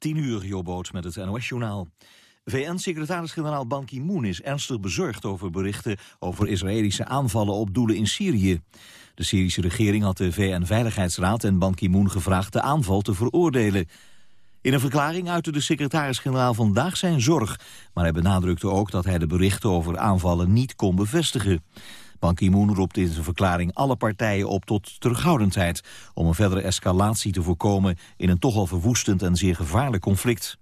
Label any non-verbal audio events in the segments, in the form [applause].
10 uur, Jobboot met het NOS-journaal. VN-secretaris-generaal Ban Ki-moon is ernstig bezorgd over berichten over Israëlische aanvallen op doelen in Syrië. De Syrische regering had de VN-veiligheidsraad en Ban Ki-moon gevraagd de aanval te veroordelen. In een verklaring uitte de secretaris-generaal vandaag zijn zorg, maar hij benadrukte ook dat hij de berichten over aanvallen niet kon bevestigen. Ban Ki-moon roept in zijn verklaring alle partijen op tot terughoudendheid... om een verdere escalatie te voorkomen in een toch al verwoestend en zeer gevaarlijk conflict.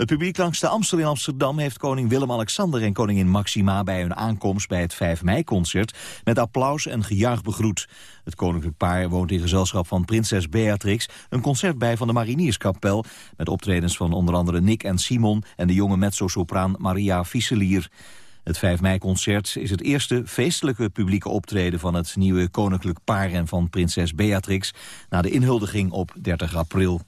Het publiek langs de Amstel in Amsterdam heeft koning Willem-Alexander en koningin Maxima bij hun aankomst bij het 5 mei-concert met applaus en gejuich begroet. Het koninklijk paar woont in gezelschap van prinses Beatrix een concert bij van de Marinierskapel met optredens van onder andere Nick en Simon en de jonge mezzo-sopraan Maria Visselier. Het 5 mei-concert is het eerste feestelijke publieke optreden van het nieuwe koninklijk paar en van prinses Beatrix na de inhuldiging op 30 april.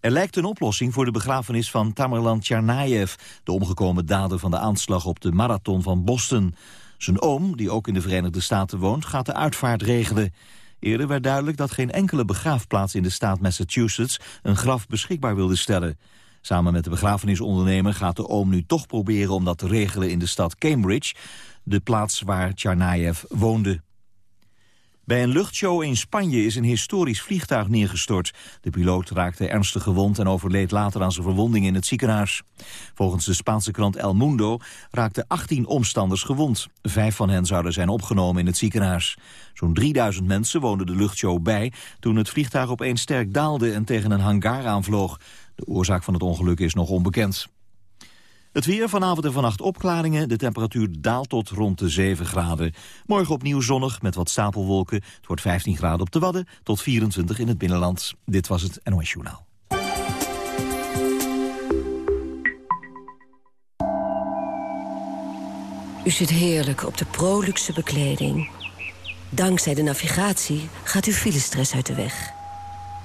Er lijkt een oplossing voor de begrafenis van Tamerlan Tsarnaev... de omgekomen dader van de aanslag op de marathon van Boston. Zijn oom, die ook in de Verenigde Staten woont, gaat de uitvaart regelen. Eerder werd duidelijk dat geen enkele begraafplaats in de staat Massachusetts... een graf beschikbaar wilde stellen. Samen met de begrafenisondernemer gaat de oom nu toch proberen om dat te regelen in de stad Cambridge, de plaats waar Tsarnaev woonde. Bij een luchtshow in Spanje is een historisch vliegtuig neergestort. De piloot raakte ernstig gewond en overleed later aan zijn verwonding in het ziekenhuis. Volgens de Spaanse krant El Mundo raakten 18 omstanders gewond. Vijf van hen zouden zijn opgenomen in het ziekenhuis. Zo'n 3000 mensen woonden de luchtshow bij toen het vliegtuig opeens sterk daalde en tegen een hangar aanvloog. De oorzaak van het ongeluk is nog onbekend. Het weer vanavond en vannacht opklaringen. De temperatuur daalt tot rond de 7 graden. Morgen opnieuw zonnig met wat stapelwolken. Het wordt 15 graden op de Wadden tot 24 in het binnenland. Dit was het NOS Journaal. U zit heerlijk op de proluxe bekleding. Dankzij de navigatie gaat uw filestress uit de weg.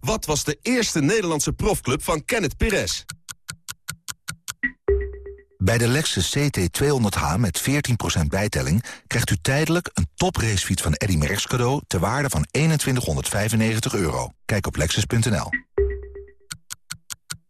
Wat was de eerste Nederlandse profclub van Kenneth Perez? Bij de Lexus CT200H met 14% bijtelling krijgt u tijdelijk een topracefiets van Eddy Merckx cadeau ter waarde van 2195 euro. Kijk op lexus.nl.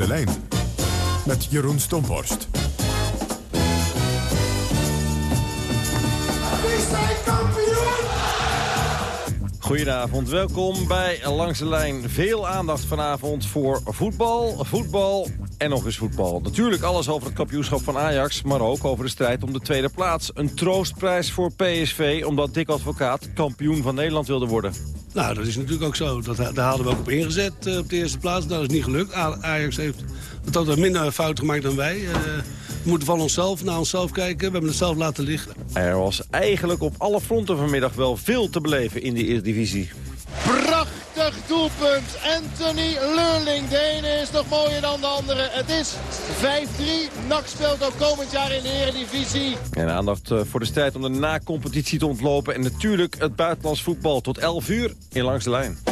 De lijn met Jeroen Stomphorst. Goedenavond, welkom bij Langs de Lijn. Veel aandacht vanavond voor voetbal, voetbal en nog eens voetbal. Natuurlijk alles over het kampioenschap van Ajax, maar ook over de strijd om de tweede plaats. Een troostprijs voor PSV, omdat Dick Advocaat kampioen van Nederland wilde worden. Nou, dat is natuurlijk ook zo. Dat, daar hadden we ook op ingezet uh, op de eerste plaats. Dat is niet gelukt. Ajax heeft het altijd minder fout gemaakt dan wij. Uh, we moeten van onszelf naar onszelf kijken. We hebben het zelf laten liggen. Er was eigenlijk op alle fronten vanmiddag wel veel te beleven in de Eredivisie. Prachtig! Prachtig doelpunt. Anthony Leurling. De ene is nog mooier dan de andere. Het is 5-3. NAC speelt ook komend jaar in de Eredivisie. En aandacht eh, voor de strijd om de na-competitie te ontlopen. En natuurlijk het buitenlands voetbal tot 11 uur in Langs de Lijn.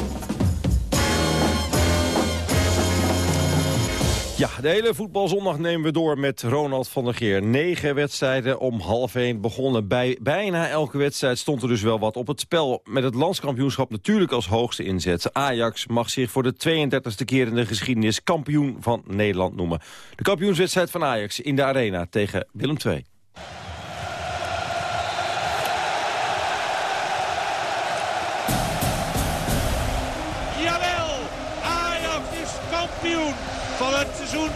Ja, de hele voetbalzondag nemen we door met Ronald van der Geer. Negen wedstrijden om half één begonnen. Bij bijna elke wedstrijd stond er dus wel wat op het spel. Met het landskampioenschap natuurlijk als hoogste inzet. Ajax mag zich voor de 32e keer in de geschiedenis kampioen van Nederland noemen. De kampioenswedstrijd van Ajax in de Arena tegen Willem II. Het seizoen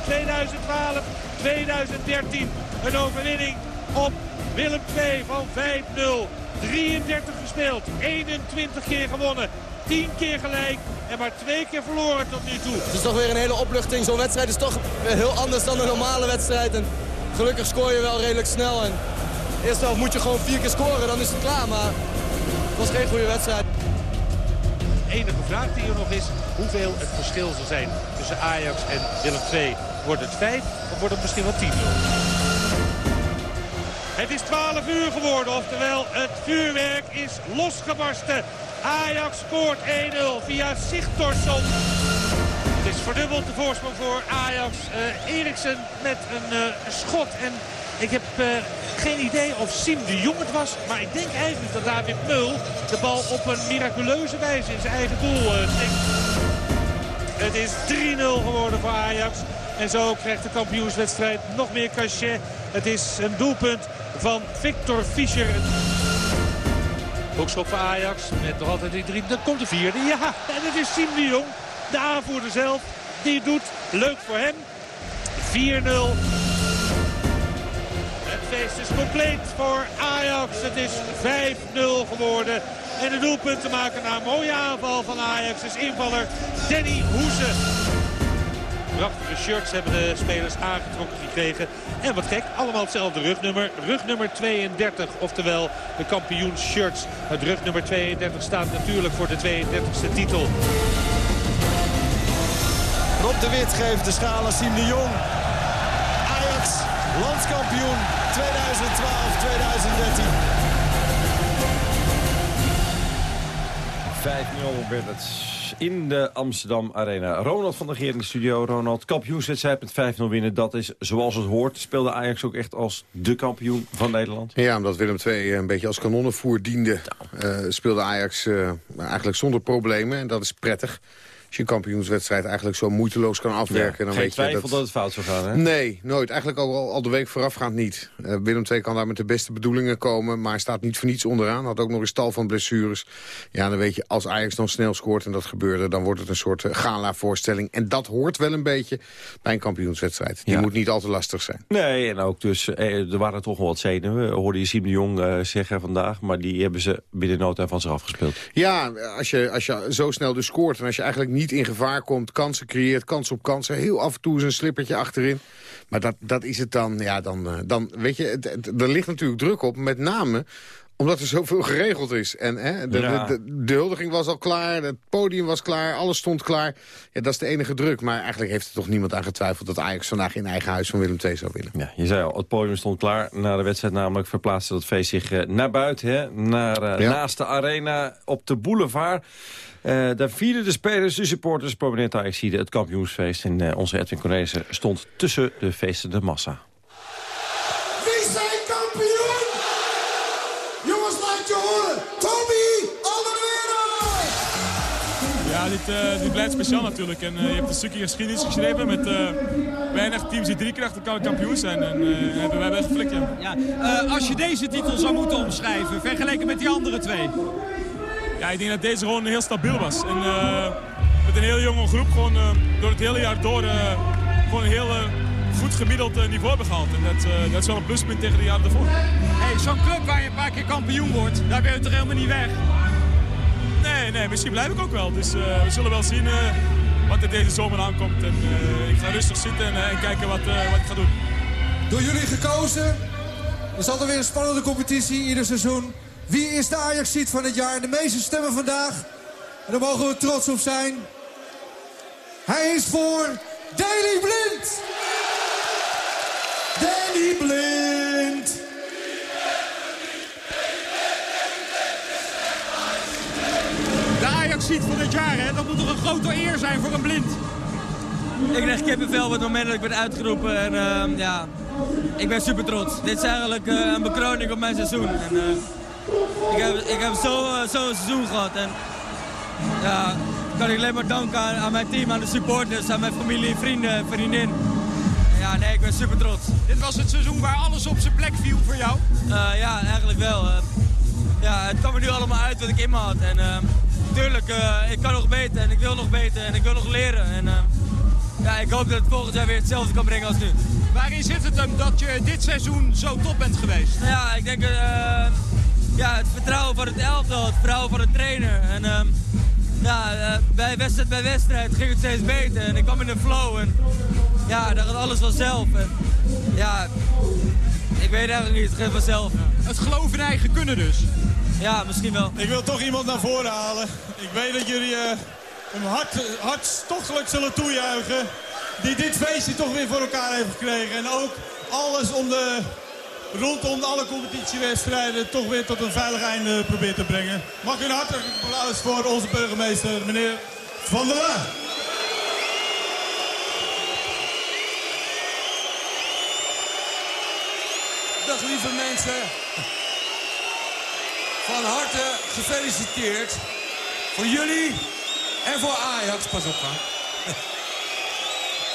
2012-2013. Een overwinning op Willem II van 5-0. 33 gespeeld, 21 keer gewonnen. 10 keer gelijk en maar twee keer verloren tot nu toe. Het is toch weer een hele opluchting. Zo'n wedstrijd is toch heel anders dan een normale wedstrijd. En gelukkig scoor je wel redelijk snel. En eerst wel moet je gewoon vier keer scoren, dan is het klaar. Maar het was geen goede wedstrijd. De enige vraag die er nog is, hoeveel het verschil zal zijn tussen Ajax en Willem II. Wordt het 5 of wordt het misschien wel 10 Het is 12 uur geworden, oftewel het vuurwerk is losgebarsten. Ajax scoort 1-0 via Sigtorsson. Het is verdubbeld de voorsprong voor Ajax. Uh, Eriksen met een uh, schot. En ik heb uh, geen idee of Sim de Jong het was. Maar ik denk eigenlijk dat David Mul de bal op een miraculeuze wijze in zijn eigen doel stikt. Het is 3-0 geworden voor Ajax. En zo krijgt de kampioenswedstrijd nog meer cachet. Het is een doelpunt van Victor Fischer. Hoekschop voor Ajax. Met nog altijd die drie. Dan komt de vierde. Ja, en het is Siem de Jong. De aanvoerder zelf. Die doet. Leuk voor hem. 4-0. Het feest is compleet voor Ajax. Het is 5-0 geworden. En de doelpunt te maken na een mooie aanval van Ajax is invaller Danny Hoese. Prachtige shirts hebben de spelers aangetrokken gekregen. En wat gek, allemaal hetzelfde rugnummer. Rugnummer 32, oftewel de kampioensshirts. Het rugnummer 32 staat natuurlijk voor de 32e titel. Rob de Wit geeft de schaal aan de Jong. Ajax, landskampioen 2012-2013. Werd het in de Amsterdam Arena. Ronald van der Geer in de studio. Ronald, kampioenswedstrijd met 5-0 winnen. Dat is zoals het hoort. Speelde Ajax ook echt als de kampioen van Nederland? Ja, omdat Willem II een beetje als kanonnenvoer diende... Uh, speelde Ajax uh, eigenlijk zonder problemen. En dat is prettig. Als je een kampioenswedstrijd eigenlijk zo moeiteloos kan afwerken... Ja, dan geen weet twijfel je dat... het fout zou gaan, hè? Nee, nooit. Eigenlijk al, al de week voorafgaand niet. Uh, Willem II kan daar met de beste bedoelingen komen... maar staat niet voor niets onderaan. Had ook nog eens tal van blessures. Ja, dan weet je, als Ajax dan snel scoort en dat gebeurde... dan wordt het een soort uh, gala-voorstelling. En dat hoort wel een beetje bij een kampioenswedstrijd. Die Ja. moet niet al te lastig zijn. Nee, en ook dus, eh, er waren toch wel wat zenuwen. Hoorde je Siem de Jong eh, zeggen vandaag. Maar die hebben ze binnen no time van zich afgespeeld. Ja, als je, als je zo snel dus scoort en als je eigenlijk niet in gevaar komt... kansen creëert, kans op kansen, heel af en toe is een slippertje achterin. Maar dat, dat is het dan, ja, dan, eh, dan weet je, er ligt natuurlijk druk op, met name omdat er zoveel geregeld is. En hè, de, Ja. de, de, de huldiging was al klaar, het podium was klaar, alles stond klaar. Ja, dat is de enige druk. Maar eigenlijk heeft er toch niemand aan getwijfeld... dat Ajax vandaag in eigen huis van Willem II zou winnen. Ja, je zei al, het podium stond klaar na de wedstrijd. Namelijk verplaatste dat feest zich eh, naar buiten. Hè, naar, Ja. Naast de arena op de boulevard. Eh, daar vierden de spelers, de supporters, prominente Ajaxiden het kampioensfeest. En onze Edwin Cornelissen stond tussen de feestende massa. Horen. Toby Alderweireld! Ja, dit, eh, dit blijft speciaal natuurlijk. En, eh, je hebt een stukje geschiedenis geschreven met eh, weinig teams die drie keer achter elkaar kampioen zijn. En uh, hebben wij best geflikt, ja. Ja, eh, als je deze titel zou moeten omschrijven, vergeleken met die andere twee. Ja, ik denk dat deze gewoon heel stabiel was. En eh, met een heel jonge groep gewoon eh, door het hele jaar door eh, gewoon een heel eh, goed gemiddeld eh, niveau hebben gehaald. En dat, eh, dat is wel een pluspunt tegen de jaren daarvoor. Hey, Zo'n club waar je een paar keer kampioen wordt, daar ben je toch helemaal niet weg? Nee, nee, misschien blijf ik ook wel. Dus eh, we zullen wel zien eh, wat er deze zomer aankomt. En, eh, ik ga rustig zitten en, en kijken wat, eh, wat ik ga doen. Door jullie gekozen. Er is altijd weer een spannende competitie ieder seizoen. Wie is de Ajax-ziet van het jaar? De meeste stemmen vandaag En daar mogen we trots op zijn. Hij is voor Daley Blind. Daley Blind. De Ajax-ziet van dit jaar, hè? dat moet toch een grote eer zijn voor een blind? Ik krijg kippenvel op het moment dat ik ben uitgeroepen. En uh, ja, ik ben super trots. Dit is eigenlijk uh, een bekroning op mijn seizoen. En, uh, ik heb, ik heb zo'n zo seizoen gehad. En ja, kan ik alleen maar danken aan, aan, mijn team, aan de supporters, aan mijn familie, vrienden, vriendin. Ja, nee, ik ben super trots. Dit was het seizoen waar alles op zijn plek viel voor jou? ja, eigenlijk wel. ja, het kwam er nu allemaal uit wat ik in me had. En tuurlijk, ik kan nog beter en ik wil nog beter en ik wil nog leren. En, ja, ik hoop dat het volgend jaar weer hetzelfde kan brengen als nu. Waarin zit het hem dat je dit seizoen zo top bent geweest? Ja, ik denk uh, ja, het vertrouwen van het elftal, het vertrouwen van de trainer. En uh, ja, uh, bij wedstrijd bij wedstrijd ging het steeds beter. En ik kwam in de flow en ja, dan gaat alles vanzelf. En, ja, ik weet eigenlijk niet, het gaat vanzelf. Het geloof in eigen kunnen dus? Ja, misschien wel. Ik wil toch iemand naar voren halen. Ik weet dat jullie hem hart, hartstochtelijk zullen toejuichen. Die dit feestje toch weer voor elkaar heeft gekregen. En ook alles om de, rondom alle competitiewedstrijden toch weer tot een veilig einde probeert te brengen. Mag u een hartelijk applaus voor onze burgemeester, meneer Van der Laan. Dag lieve mensen. Van harte gefeliciteerd. Voor jullie en voor Ajax, pas op Frank.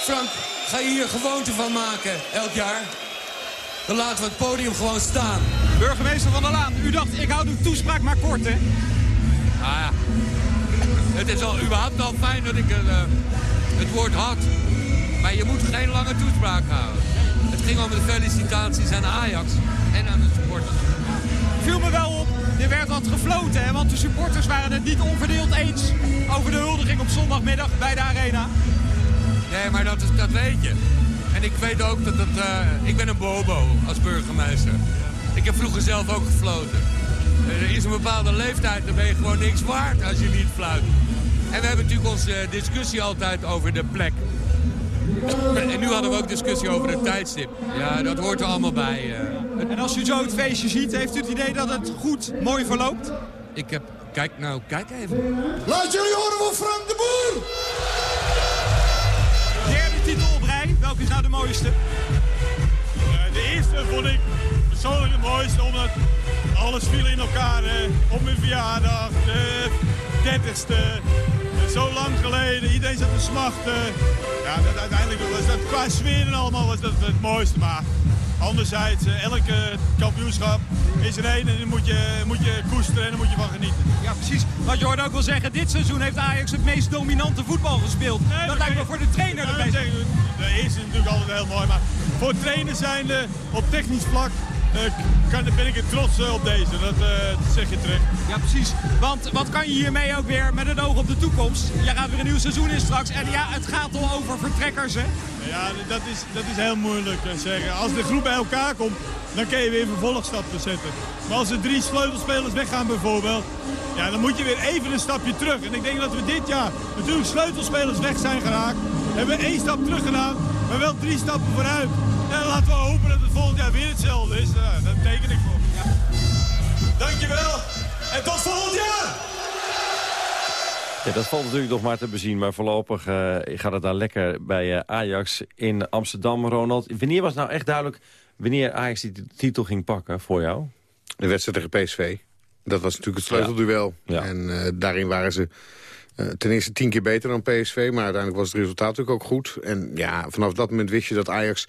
Frank, ga je hier gewoonte van maken, elk jaar? Dan laten we het podium gewoon staan. Burgemeester van der Laan, u dacht ik hou de toespraak maar kort, hè? Ah ja, het is al überhaupt al fijn dat ik uh, het woord had. Maar je moet geen lange toespraak houden. Het ging om de felicitaties aan Ajax en aan de supporters. Viel me wel op er werd wat gefloten, hè? want de supporters waren het niet onverdeeld eens over de huldiging op zondagmiddag bij de Arena. Nee, maar dat, dat weet je. En ik weet ook dat het... Uh, ik ben een bobo als burgemeester. Ik heb vroeger zelf ook gefloten. Er is een bepaalde leeftijd, dan ben je gewoon niks waard als je niet fluit. En we hebben natuurlijk onze discussie altijd over de plek. En nu hadden we ook discussie over het tijdstip. Ja, dat hoort er allemaal bij. Uh. En als u zo het feestje ziet, heeft u het idee dat het goed, mooi verloopt? Ik heb... Kijk nou, kijk even. Laat jullie horen van Frank de Boer! Is nou de mooiste? Uh, de eerste vond ik persoonlijk het mooiste, omdat alles viel in elkaar. Op mijn verjaardag, de dertigste, zo lang geleden. Iedereen zat te smachten. Ja, uiteindelijk was dat qua sfeer en allemaal was dat het mooiste. Maar anderzijds, eh, elke kampioenschap is er één en dan moet je, moet je koesteren en dan moet je van genieten. Ja, precies. Wat je ook wel zeggen, dit seizoen heeft Ajax het meest dominante voetbal gespeeld. dat, lijkt me voor de trainer de beste. De eerste is natuurlijk altijd heel mooi, maar voor trainer zijnde op technisch vlak uh, kan, ben ik er trots uh, op deze. Dat, uh, dat, zeg je terecht. Ja, precies. Want wat kan je hiermee ook weer met het oog op de toekomst? Je gaat weer een nieuw seizoen in straks. En ja, het gaat al over vertrekkers, hè? Ja, dat is, dat is heel moeilijk te zeggen. Als de groep bij elkaar komt, dan kun je weer vervolgstappen zetten. Maar als er drie sleutelspelers weggaan bijvoorbeeld, ja, dan moet je weer even een stapje terug. En ik denk dat we dit jaar natuurlijk sleutelspelers weg zijn geraakt. Hebben we één stap terug gedaan, maar wel drie stappen vooruit. En laten we hopen dat het volgend jaar weer hetzelfde is. Ja, daar teken ik voor. Ja. Dankjewel en tot volgend jaar! Ja, dat valt natuurlijk nog maar te bezien. Maar voorlopig uh, gaat het daar lekker bij uh, Ajax in Amsterdam. Ronald, wanneer was nou echt duidelijk wanneer Ajax die titel ging pakken voor jou? De wedstrijd tegen PSV. Dat was natuurlijk het sleutelduel. Ja. En uh, daarin waren ze ten eerste tien keer beter dan PSV. Maar uiteindelijk was het resultaat natuurlijk ook goed. En ja, vanaf dat moment wist je dat Ajax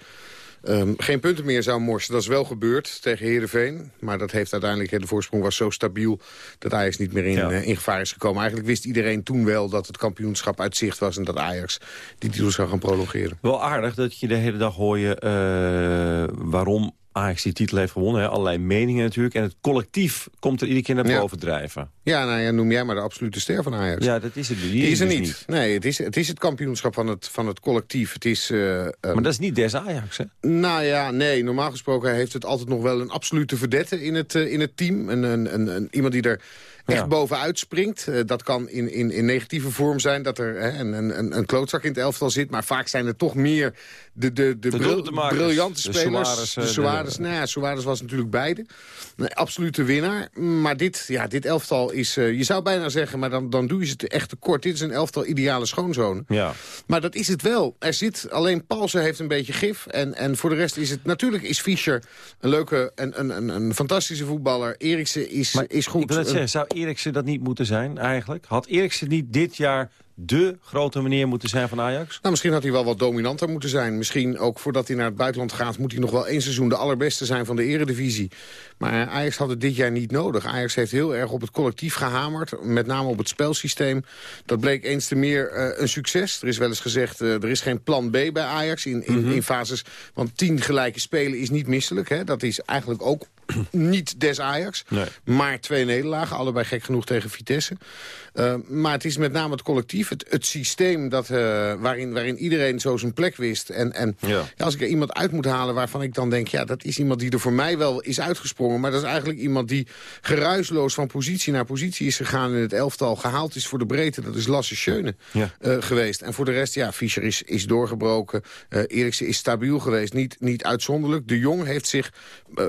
Um, geen punten meer zou morsen. Dat is wel gebeurd tegen Heerenveen. Maar dat heeft uiteindelijk, de voorsprong was zo stabiel... dat Ajax niet meer in, ja. uh, in gevaar is gekomen. Eigenlijk wist iedereen toen wel dat het kampioenschap uit zicht was... en dat Ajax die titel zou gaan prolongeren. Wel aardig dat je de hele dag hoor je uh, waarom Ajax die titel heeft gewonnen. Hè? Allerlei meningen natuurlijk. En het collectief komt er iedere keer naar boven ja. drijven. Ja, nou ja, noem jij maar de absolute ster van Ajax. Ja, dat is het. Die, die is er dus niet. niet. Nee, het is, het is het kampioenschap van het, van het collectief. Het is, uh, um... Maar dat is niet des Ajax, hè? Nou ja, nee. Normaal gesproken heeft het altijd nog wel een absolute verdette in het, uh, in het team. Een, een, een, een, iemand die er echt bovenuit springt. Uh, dat kan in, in, in negatieve vorm zijn, dat er hè, een, een, een klootzak in het elftal zit. Maar vaak zijn er toch meer de, de, de, bril, briljante spelers. De Suarez, nou ja, Suarez was natuurlijk beide. Een absolute winnaar. Maar dit, ja, dit elftal is, uh, je zou bijna zeggen, maar dan, dan doe je het echt tekort. Dit is een elftal ideale schoonzoon. Ja. Maar dat is het wel. Er zit, alleen Paulsen heeft een beetje gif. En, en voor de rest is het, natuurlijk is Fischer een leuke, een, een, een, een fantastische voetballer. Eriksen is, is goed. Ik wil het zeggen, zou Eriksen dat niet moeten zijn eigenlijk? Had Eriksen niet dit jaar de grote meneer moeten zijn van Ajax? Nou, misschien had hij wel wat dominanter moeten zijn. Misschien ook voordat hij naar het buitenland gaat... moet hij nog wel één seizoen de allerbeste zijn van de eredivisie. Maar Ajax had het dit jaar niet nodig. Ajax heeft heel erg op het collectief gehamerd. Met name op het spelsysteem. Dat bleek eens te meer uh, een succes. Er is wel eens gezegd, uh, er is geen plan B bij Ajax in, in, mm -hmm. in fases. Want tien gelijke spelen is niet misselijk. Hè? Dat is eigenlijk ook [clears throat] niet des Ajax. Nee. Maar twee nederlagen, allebei gek genoeg tegen Vitesse. Uh, maar het is met name het collectief, het, het systeem dat, uh, waarin, waarin iedereen zo zijn plek wist. En, en ja. Ja, als ik er iemand uit moet halen waarvan ik dan denk... ja, dat is iemand die er voor mij wel is uitgesprongen... maar dat is eigenlijk iemand die geruisloos van positie naar positie is gegaan... in het elftal gehaald is voor de breedte. Dat is Lasse Schöne ja. uh, geweest. En voor de rest, ja, Fischer is, is doorgebroken. Eriksen is stabiel geweest, niet, niet uitzonderlijk. De Jong heeft zich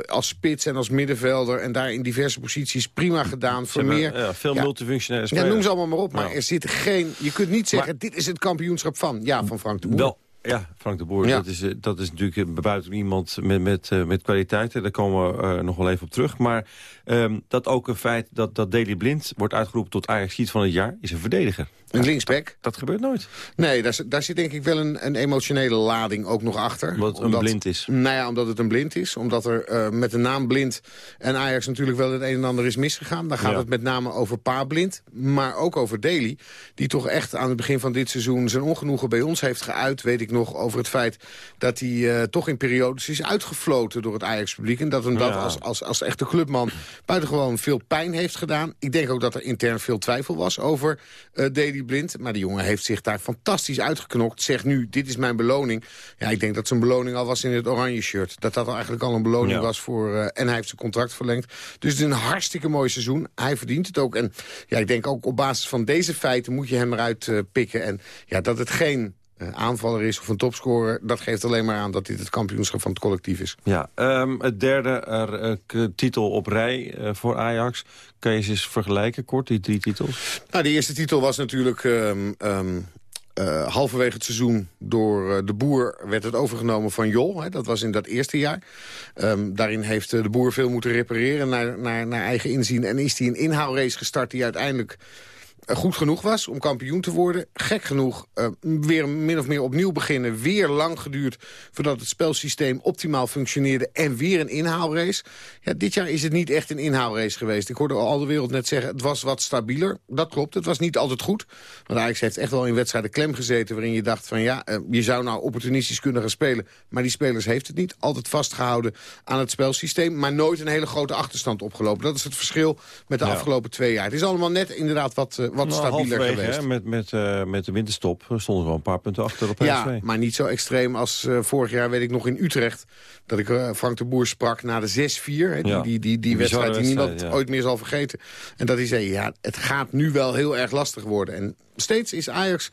als spits en als middenvelder... en daar in diverse posities prima gedaan. Voor meer, ja, veel multifunctionele ja, noem ze allemaal maar op. Maar nou. er zit geen... Je kunt niet zeggen, maar, dit is het kampioenschap van. Ja, van Frank de Boer. Wel, ja, Frank de Boer, Ja. dat, is, eh, dat is natuurlijk buiten iemand met, met, uh, met kwaliteiten. Daar komen we uh, nog wel even op terug. Maar um, dat ook een feit dat, dat Daley Blind wordt uitgeroepen tot ajax van het jaar... is een verdediger. Een linksback? Dat, dat, gebeurt nooit. Nee, daar, daar zit denk ik wel een, een, emotionele lading ook nog achter. Omdat het een blind is. Nou ja, omdat het een blind is. Omdat er uh, met de naam blind en Ajax natuurlijk wel het een en ander is misgegaan. Dan gaat ja. het met name over Pa blind, maar ook over Daly. Die toch echt aan het begin van dit seizoen zijn ongenoegen bij ons heeft geuit. Weet ik nog over het feit dat hij uh, toch in periodes is uitgefloten door het Ajax-publiek. En dat hem dat als, als, als echte clubman buitengewoon veel pijn heeft gedaan. Ik denk ook dat er intern veel twijfel was over uh, Daly Blind. Maar die jongen heeft zich daar fantastisch uitgeknokt. Zegt nu, dit is mijn beloning. Ja, ik denk dat zijn beloning al was in het oranje shirt. Dat dat eigenlijk al een beloning Ja. was voor... uh, en hij heeft zijn contract verlengd. Dus het is een hartstikke mooi seizoen. Hij verdient het ook. En ja, ik denk ook op basis van deze feiten moet je hem eruit uh, pikken. En ja, dat het geen aanvaller is of een topscorer... dat geeft alleen maar aan dat dit het kampioenschap van het collectief is. Ja, um, het derde er, uh, titel op rij uh, voor Ajax. Kan je ze eens vergelijken, kort, die drie titels? Nou, de eerste titel was natuurlijk... Um, um, uh, halverwege het seizoen door de boer werd het overgenomen van Jol. Hè, dat was in dat eerste jaar. Daarin heeft de boer veel moeten repareren naar, naar, naar eigen inzien. En is hij een inhaalrace gestart die uiteindelijk goed genoeg was om kampioen te worden. Gek genoeg uh, weer min of meer opnieuw beginnen. Weer lang geduurd voordat het spelsysteem optimaal functioneerde. En weer een inhaalrace. Ja, dit jaar is het niet echt een inhaalrace geweest. Ik hoorde al de wereld net zeggen, het was wat stabieler. Dat klopt, het was niet altijd goed. Want Ajax heeft echt wel in wedstrijden klem gezeten... waarin je dacht van ja, uh, je zou nou opportunistisch kunnen gaan spelen. Maar die spelers heeft het niet. Altijd vastgehouden aan het spelsysteem. Maar nooit een hele grote achterstand opgelopen. Dat is het verschil met de ja. afgelopen twee jaar. Het is allemaal net inderdaad wat... Uh, wat nou, stabieler geweest. Hè, met, met, uh, met de winterstop stonden we wel een paar punten achter op PSV. Ja, maar niet zo extreem als uh, vorig jaar, weet ik nog, in Utrecht. Dat ik uh, Frank de Boer sprak na de 6-4. Die, ja. die, die, die wedstrijd die niemand ja. ooit meer zal vergeten. En dat hij zei, ja, het gaat nu wel heel erg lastig worden. En steeds is Ajax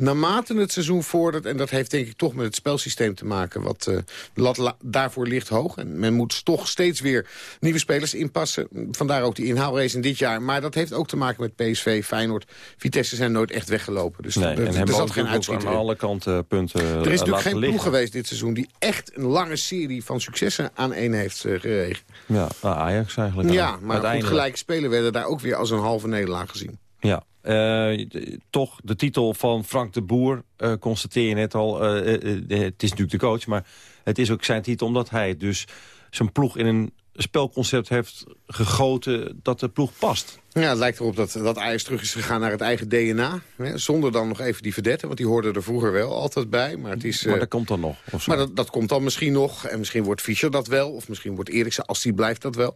naarmate het seizoen vordert... en dat heeft denk ik toch met het spelsysteem te maken... wat uh, lat la, daarvoor ligt hoog. En men moet toch steeds weer nieuwe spelers inpassen. Vandaar ook die inhaalrace in dit jaar. Maar dat heeft ook te maken met PSV, Feyenoord. Vitesse zijn nooit echt weggelopen. Dus nee, er, en er zat geen uitschieter aan alle kanten punten Er is natuurlijk geen liggen. ploeg geweest dit seizoen... die echt een lange serie van successen aan één heeft uh, geregen. Ja, Ajax eigenlijk. Ja, maar goed gelijke spelen werden daar ook weer als een halve nederlaag gezien. Ja, uh, toch de titel van Frank de Boer, uh, constateer je net al. Uh, het is natuurlijk de coach, maar het is ook zijn titel omdat hij dus zijn ploeg in een spelconcept heeft gegoten dat de ploeg past. Ja, het lijkt erop dat, dat Ajax terug is gegaan naar het eigen DNA. Hè, zonder dan nog even die verdetten, want die hoorden er vroeger wel altijd bij. Maar, het is, maar dat uh, komt dan nog? Of zo. Maar dat, dat komt dan misschien nog. En misschien wordt Fischer dat wel. Of misschien wordt Eriksen, als die blijft, dat wel.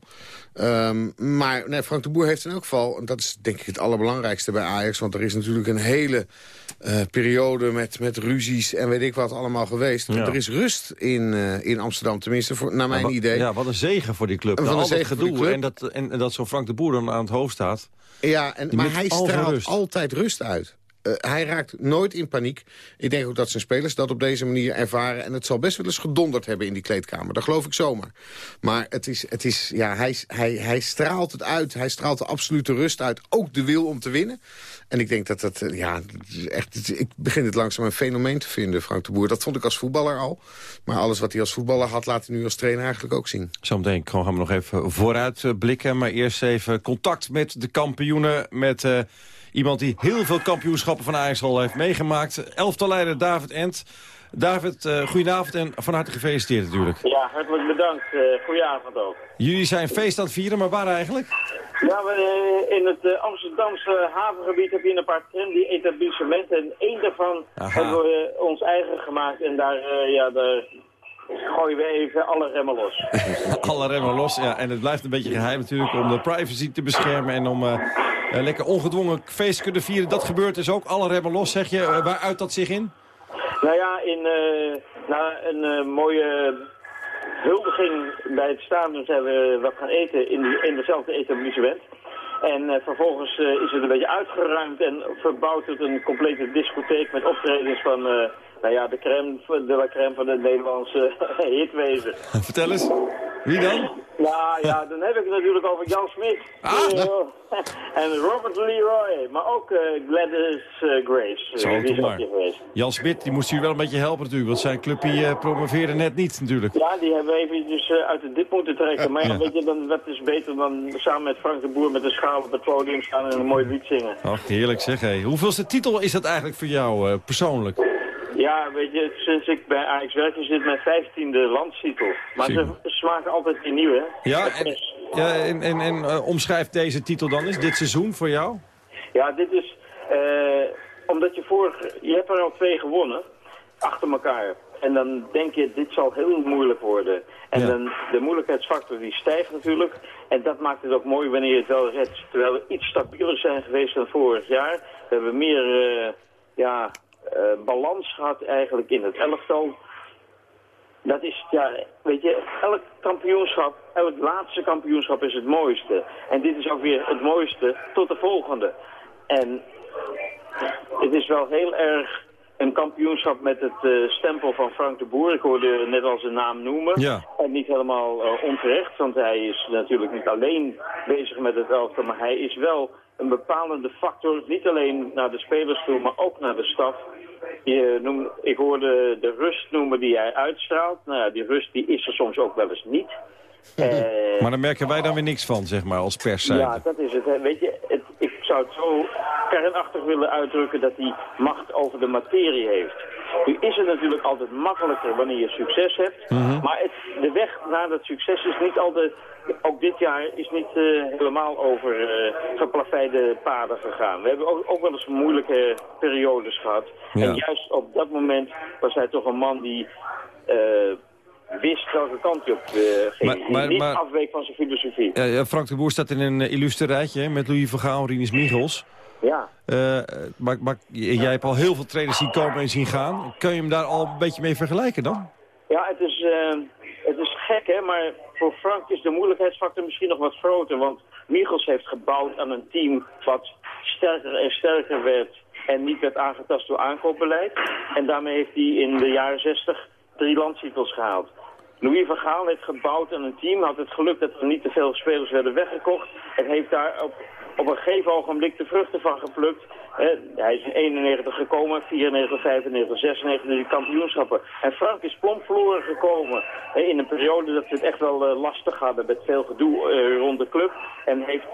Um, maar nee, Frank de Boer heeft in elk geval... en dat is denk ik het allerbelangrijkste bij Ajax... want er is natuurlijk een hele uh, periode met, met ruzies en weet ik wat allemaal geweest. Ja. Er is rust in, uh, in Amsterdam, tenminste voor, naar mijn idee. Ja, wat een zegen voor die club. Nou, een zegen gedoe. En dat, en, en dat zo Frank de Boer dan aan het hoofd staat. Ja, en, maar hij straalt altijd rust uit. Eh, hij raakt nooit in paniek. Ik denk ook dat zijn spelers dat op deze manier ervaren. En het zal best wel eens gedonderd hebben in die kleedkamer. Dat geloof ik zomaar. Maar het is, het is, ja, hij, hij, hij straalt het uit. Hij straalt de absolute rust uit. Ook de wil om te winnen. En ik denk dat dat, eh, ja, echt, ik begin het langzaam een fenomeen te vinden, Frank de Boer. Dat vond ik als voetballer al. Maar alles wat hij als voetballer had, laat hij nu als trainer eigenlijk ook zien. Zometeen gaan we nog even vooruit blikken. Maar eerst even contact met de kampioenen. Met eh, iemand die heel veel kampioenschappen van Ajax al heeft meegemaakt. Elftalleider David Ent. David, eh goedenavond en van harte gefeliciteerd natuurlijk. Ja, hartelijk bedankt. Eh goedenavond ook. Jullie zijn feest aan het vieren, maar waar eigenlijk? Ja, we, eh, in het Amsterdamse havengebied heb je een paar trendy etablissementen. En één daarvan Aha. hebben we ons eigen gemaakt. En daar, ja, daar gooien we even alle remmen los. [laughs] Alle remmen los. Ja, en het blijft een beetje geheim natuurlijk om de privacy te beschermen... en om eh, eh, lekker ongedwongen feest te kunnen vieren. Dat gebeurt dus ook. Alle remmen los, zeg je. Eh, waar uit dat zich in? Nou ja, in, na een mooie huldiging bij het stadion zijn we wat gaan eten in, die, in dezelfde etablissement. En vervolgens is het een beetje uitgeruimd en verbouwd tot een complete discotheek met optredens van nou ja, de crème de la crème van het Nederlandse [laughs] hitwezen. [laughs] Vertel eens. Wie dan? Nou ja, dan heb ik het natuurlijk over Jan Smit. [laughs] Eh, en Robert Leroy, maar ook eh, Gladys eh, Grace. Zo, die is maar. geweest. Jan Smit, die moest u wel een beetje helpen natuurlijk. Want zijn clubje eh, promoveerde net niet natuurlijk. Ja, die hebben we eventjes eh, uit de dip moeten trekken. Maar ja, Ja. weet je, dan, dat is beter dan samen met Frank de Boer met een schaal op het podium staan en een mooi lied zingen. Ach, heerlijk zeg. Hé. Hoeveelste titel is dat eigenlijk voor jou persoonlijk? Ja, weet je, sinds ik bij Ajax werk is dit mijn vijftiende landstitel. Maar ze, ze maken altijd weer nieuw, hè? Ja, en, ja, en, en, en eh, omschrijf deze titel dan eens, dit seizoen voor jou? Ja, dit is eh, omdat je vorig, je hebt er al twee gewonnen, achter elkaar. En dan denk je, dit zal heel moeilijk worden. En dan, de moeilijkheidsfactor die stijgt natuurlijk. En dat maakt het ook mooi wanneer je het wel redt. Terwijl we iets stabieler zijn geweest dan vorig jaar. We hebben meer eh, ja, balans gehad eigenlijk in het elftal. Dat is, ja, weet je, elk kampioenschap, elk laatste kampioenschap is het mooiste. En dit is ook weer het mooiste tot de volgende. En het is wel heel erg een kampioenschap met het eh, stempel van Frank de Boer. Ik hoorde net al zijn naam noemen. Ja. En niet helemaal eh, onterecht, want hij is natuurlijk niet alleen bezig met het elftal, maar hij is wel een bepalende factor, niet alleen naar de spelers toe, maar ook naar de staf. Je noemde, ik hoorde de rust noemen die hij uitstraalt. Nou ja, die rust die is er soms ook wel eens niet. [laughs] Eh, Maar daar merken wij dan weer niks van, zeg maar, als pers zijn. ja, dat is het. hè. Weet je, het, ik zou het zo kernachtig willen uitdrukken dat hij macht over de materie heeft. Nu is het natuurlijk altijd makkelijker wanneer je succes hebt. Mhm. Maar het, de weg naar dat succes is niet altijd, ook dit jaar, is niet eh, helemaal over uh, geplaveide paden gegaan. We hebben ook, ook wel eens moeilijke periodes gehad. Ja. En juist op dat moment was hij toch een man die... eh, wist welke kant hij op eh, ging. Maar- niet maar- afweek van zijn filosofie. Ja, Frank de Boer staat in een illustre rijtje hè, met Louis van Gaal, Rinus Michels. Ja. Uh, maar, jij hebt al heel veel trainers zien komen en zien gaan. Kun je hem daar al een beetje mee vergelijken dan? Ja, het is, eh, het is gek, hè, maar voor Frank is de moeilijkheidsfactor misschien nog wat groter. Want Michels heeft gebouwd aan een team wat sterker en sterker werd en niet werd aangetast door aankoopbeleid. En daarmee heeft hij in de jaren 60 drie landtitels gehaald. Louis van Gaal heeft gebouwd aan een team, had het geluk dat er niet te veel spelers werden weggekocht. En heeft daar op, op een gegeven ogenblik de vruchten van geplukt. Hij is in 91 gekomen, 94, 95, 96, die kampioenschappen. En Frank is plomp gekomen in een periode dat we het echt wel eh, lastig hadden met veel gedoe eh, rond de club. En heeft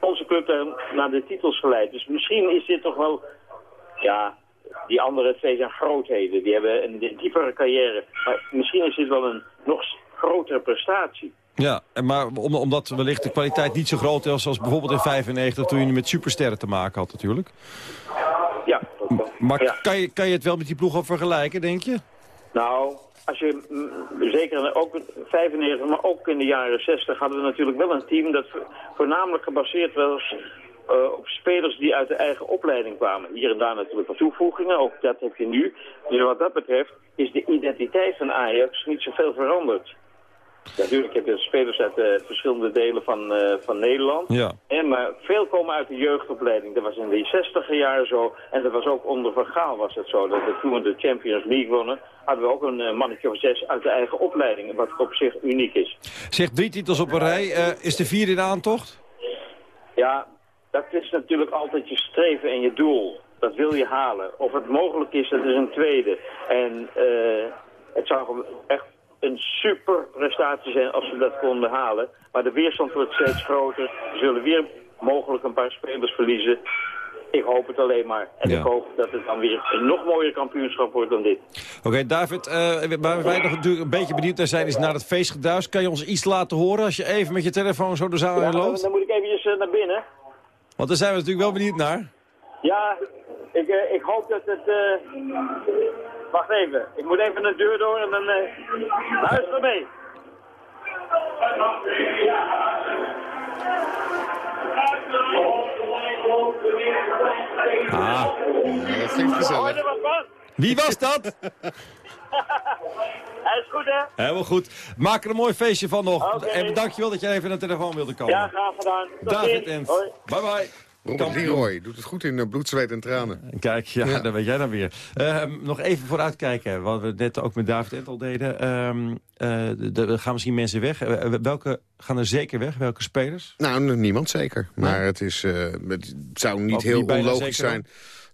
onze club naar de titels geleid. Dus misschien is dit toch wel, ja, die andere twee zijn grootheden. Die hebben een diepere carrière. Maar misschien is dit wel een nog grotere prestatie. Ja, maar om, omdat wellicht de kwaliteit niet zo groot is als bijvoorbeeld in 95... toen je met supersterren te maken had natuurlijk. Ja. Maar ja. Kan, je, kan je het wel met die ploeg al vergelijken, denk je? Nou, als je, mm, zeker ook in 95, maar ook in de jaren 60 hadden we natuurlijk wel een team dat voornamelijk gebaseerd was uh, op spelers die uit de eigen opleiding kwamen. Hier en daar natuurlijk wat toevoegingen, ook dat heb je nu. Dus wat dat betreft is de identiteit van Ajax niet zoveel veranderd. Natuurlijk heb je spelers uit uh, verschillende delen van, uh, van Nederland. Ja. En, maar veel komen uit de jeugdopleiding. Dat was in de 60 jaren zo. En dat was ook onder Van Gaal was het zo. Dat we toen de Champions League wonnen, hadden we ook een uh, mannetje of zes uit de eigen opleiding. Wat op zich uniek is. Zeg, drie titels op een rij. is de vierde in aantocht? Ja, dat is natuurlijk altijd je streven en je doel. Dat wil je halen. Of het mogelijk is, dat is een tweede. En het zou echt een super prestatie zijn als we dat konden halen. Maar de weerstand wordt steeds groter. We zullen weer mogelijk een paar spelers verliezen. Ik hoop het alleen maar. En ik hoop dat het dan weer een nog mooier kampioenschap wordt dan dit. Oké, David, uh, waar wij nog natuurlijk een beetje benieuwd naar zijn... is naar het feestgeduis. Kan je ons iets laten horen als je even met je telefoon zo de zaal ja, loopt? Dan moet ik eventjes uh, naar binnen. Want daar zijn we natuurlijk wel benieuwd naar. Ja, ik, uh, ik hoop dat het... Wacht even, ik moet even de deur door en dan... Uh, luister mee. Ah. dat klinkt gezellig. Wie was dat? [laughs] Hij is goed, hè? Helemaal goed. Maak er een mooi feestje van nog. Okay. En dankjewel dat jij even naar de telefoon wilde komen. Ja, graag gedaan. Tot David en Bye Robert Leroy doet het goed in uh, bloed, zweet en tranen. Kijk, ja, ja. dat weet jij dan weer. Uh, nog even vooruitkijken, wat we net ook met David Entel deden. Uh, er gaan misschien mensen weg. welke gaan er zeker weg? Welke spelers? Nou, niemand zeker. Maar ja. het, is, het zou niet ook heel onlogisch zijn... Dan?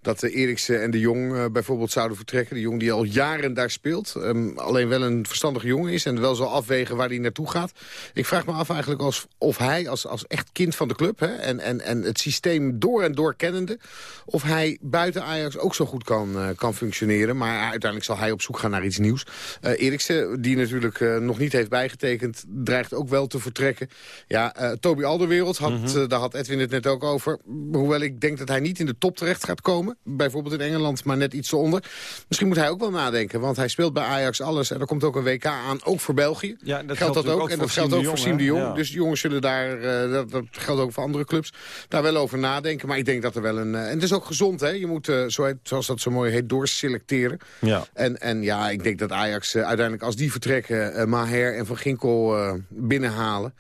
Dat de Eriksen en de Jong uh, bijvoorbeeld zouden vertrekken. De Jong die al jaren daar speelt. Um, alleen wel een verstandige jongen is en wel zal afwegen waar hij naartoe gaat. Ik vraag me af eigenlijk als, of hij als, als echt kind van de club... Hè, en, en, en het systeem door en door kennende... of hij buiten Ajax ook zo goed kan, uh, kan functioneren. Maar uiteindelijk zal hij op zoek gaan naar iets nieuws. Uh, Eriksen, die natuurlijk nog niet heeft bijgetekend... dreigt ook wel te vertrekken. Ja, Toby Alderwereld, had, mm -hmm. daar had Edwin het net ook over. Hoewel ik denk dat hij niet in de top terecht gaat komen bijvoorbeeld in Engeland, maar net iets onder. Misschien moet hij ook wel nadenken, want hij speelt bij Ajax alles. En er komt ook een WK aan, ook voor België. Ja, dat geldt dat ook. ook en dat geldt ook voor Siem de Jong. Ja. Dus jongens zullen daar, uh, dat, dat, geldt ook voor andere clubs, daar wel over nadenken. Maar ik denk dat er wel een... Uh, en het is ook gezond, hè. Je moet, uh, zo heet, zoals dat zo mooi heet, doorselecteren. Ja. En, en ja, ik denk dat Ajax uiteindelijk, als die vertrekken, Maher en Van Ginkel binnenhalen...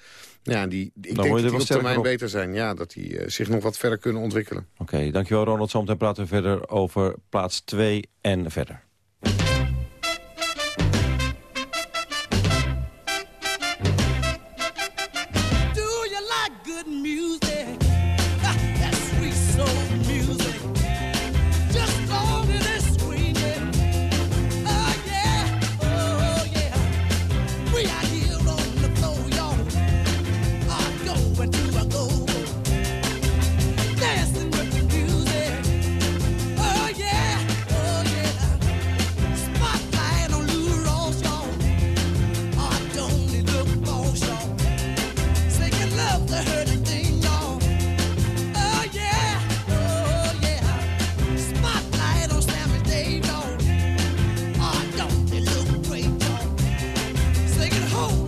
Ja, die, ik Dan denk dat die op termijn op. beter zijn. Ja, dat die uh, zich nog wat verder kunnen ontwikkelen. Oké, okay, dankjewel Ronald. Zometeen praten we verder over plaats 2 en verder. They can.